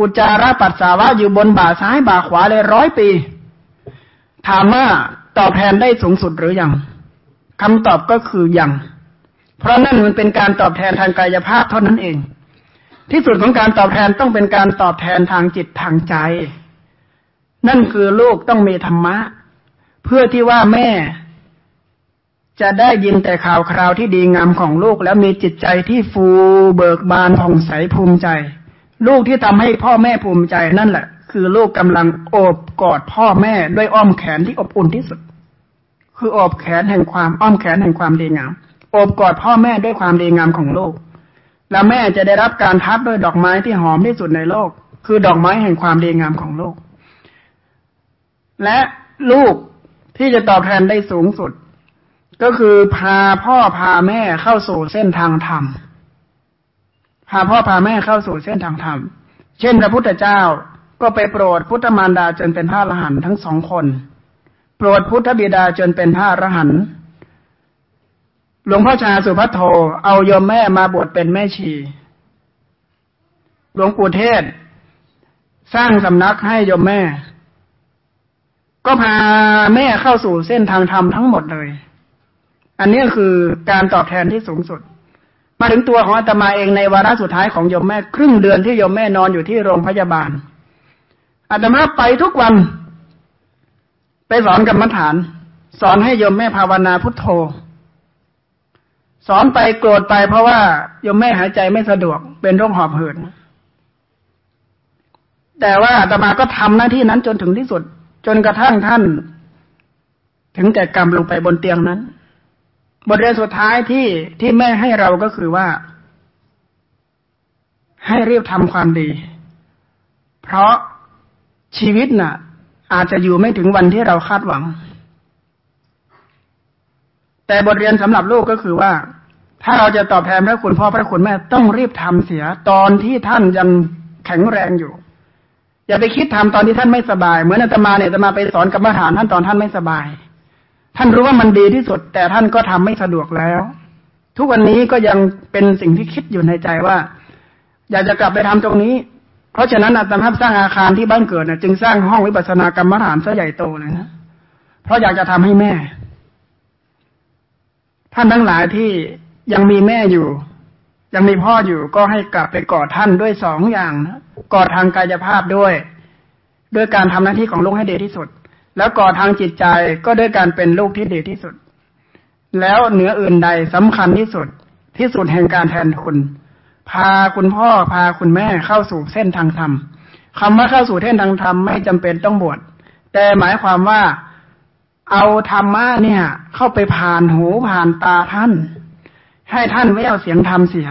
อุจจาระปัสสาวะอยู่บนบ่าซ้ายบ่าขวาเลยร้อยปี ถามว่าตอบแทนได้สูงสุดหรือยังคำตอบก็คือยัง เพราะนั่นมันเป็นการตอบแทนทางกายภาพเท่านั้นเอง ที่สุดของการตอบแทนต้องเป็นการตอบแทนทางจิตทางใจ นั่นคือลูกต้องมีธรรมะ เพื่อที่ว่าแม่ จะได้ยินแต่ข่าวคราวที่ดีงามของลูก แล้วมีจิตใจที่ฟูเบิกบานผ่องใสภูมิใจ ลูกที่ทำให้พ่อแม่ภูมิใจนั่นแหละ คือลูกกำลังโอบกอดพ่อแม่ด้วยอ้อมแขนที่อบอุ่นที่สุด คือโอบแขนแห่งความอ้อมแขนแห่งความดีงามโอบกอดพ่อแม่ด้วยความดีงามของลูก แล้วแม่จะได้รับการทับด้วยดอกไม้ที่หอมที่สุดในโลก คือดอกไม้แห่งความดีงามของโลก และลูกที่จะตอบแทนได้สูงสุด ก็คือพาพ่อพาแม่เข้าสู่เส้นทางธรรมพาพ่อพาแม่เข้าสู่เส้นทางธรรม เช่นพระพุทธเจ้า ก็ไปโปรดพุทธมารดาจนเป็นพระอรหันต์ทั้งสองคน โปรดพุทธบิดาจนเป็นพระอรหันต์หลวงพ่อชาสุภัทโทเอาโยมแม่มาบวชเป็นแม่ชี หลวงปู่เทศ สร้างสำนักให้โยมแม่ ก็พาแม่เข้าสู่เส้นทางธรรมทั้งหมดเลย อันนี้คือการตอบแทนที่สูงสุด มาถึงตัวของอาตมาเองในวาระสุดท้ายของโยมแม่ ครึ่งเดือนที่โยมแม่นอนอยู่ที่โรงพยาบาล อาตมาไปทุกวัน ไปสอนกรรมฐาน สอนให้โยมแม่ภาวนาพุทโธ สอนไปโกรธไปเพราะว่าโยมแม่หายใจไม่สะดวก เป็นโรคหอบหืดแต่ว่าอาตมาก็ทำหน้าที่นั้นจนถึงที่สุด จนกระทั่งท่าน ถึงแก่กรรมลงไปบนเตียงนั้น บทเรียนสุดท้ายที่ที่แม่ให้เราก็คือว่า ให้รีบทำความดี เพราะ ชีวิตน่ะ อาจจะอยู่ไม่ถึงวันที่เราคาดหวัง แต่บทเรียนสำหรับลูกก็คือว่า ถ้าเราจะตอบแทนพระคุณพ่อพระคุณแม่ต้องรีบทำเสีย ตอนที่ท่านยังแข็งแรงอยู่ อย่าไปคิดทำตอนที่ท่านไม่สบาย เหมือนอาตมาเนี่ยอาตมาไปสอนกรรมฐานท่านตอนท่านไม่สบาย ท่านรู้ว่ามันดีที่สุด แต่ท่านก็ทำไม่สะดวกแล้ว ทุกวันนี้ก็ยังเป็นสิ่งที่คิดอยู่ในใจว่า อยากจะกลับไปทำตรงนี้ เพราะฉะนั้นอาตมาสร้างอาคารที่บ้านเกิดนี่ยจึงสร้างห้องวิปัสสนากรรมฐานซะใหญ่โตเลยนะเพราะอยากจะทำให้แม่ ท่านทั้งหลายที่ยังมีแม่อยู่ ยังมีพ่ออยู่ก็ให้กลับไปกอดท่านด้วยสองอย่างนะกอดทางกายภาพด้วย ด้วยการทำหน้าที่ของลูกให้ดีที่สุด แล้วกอดทางจิตใจก็ด้วยการเป็นลูกที่ดีที่สุด แล้วเหนืออื่นใดสำคัญที่สุดที่สุดแห่งการแทนคุณ พาคุณพ่อพาคุณแม่เข้าสู่เส้นทางธรรมคำว่าเข้าสู่เส้นทางธรรมไม่จำเป็นต้องบวชแต่หมายความว่าเอาธรรมะเนี่ย เข้าไปผ่านหูผ่านตาท่าน ให้ท่านไม่เอาเสียงธรรมเสีย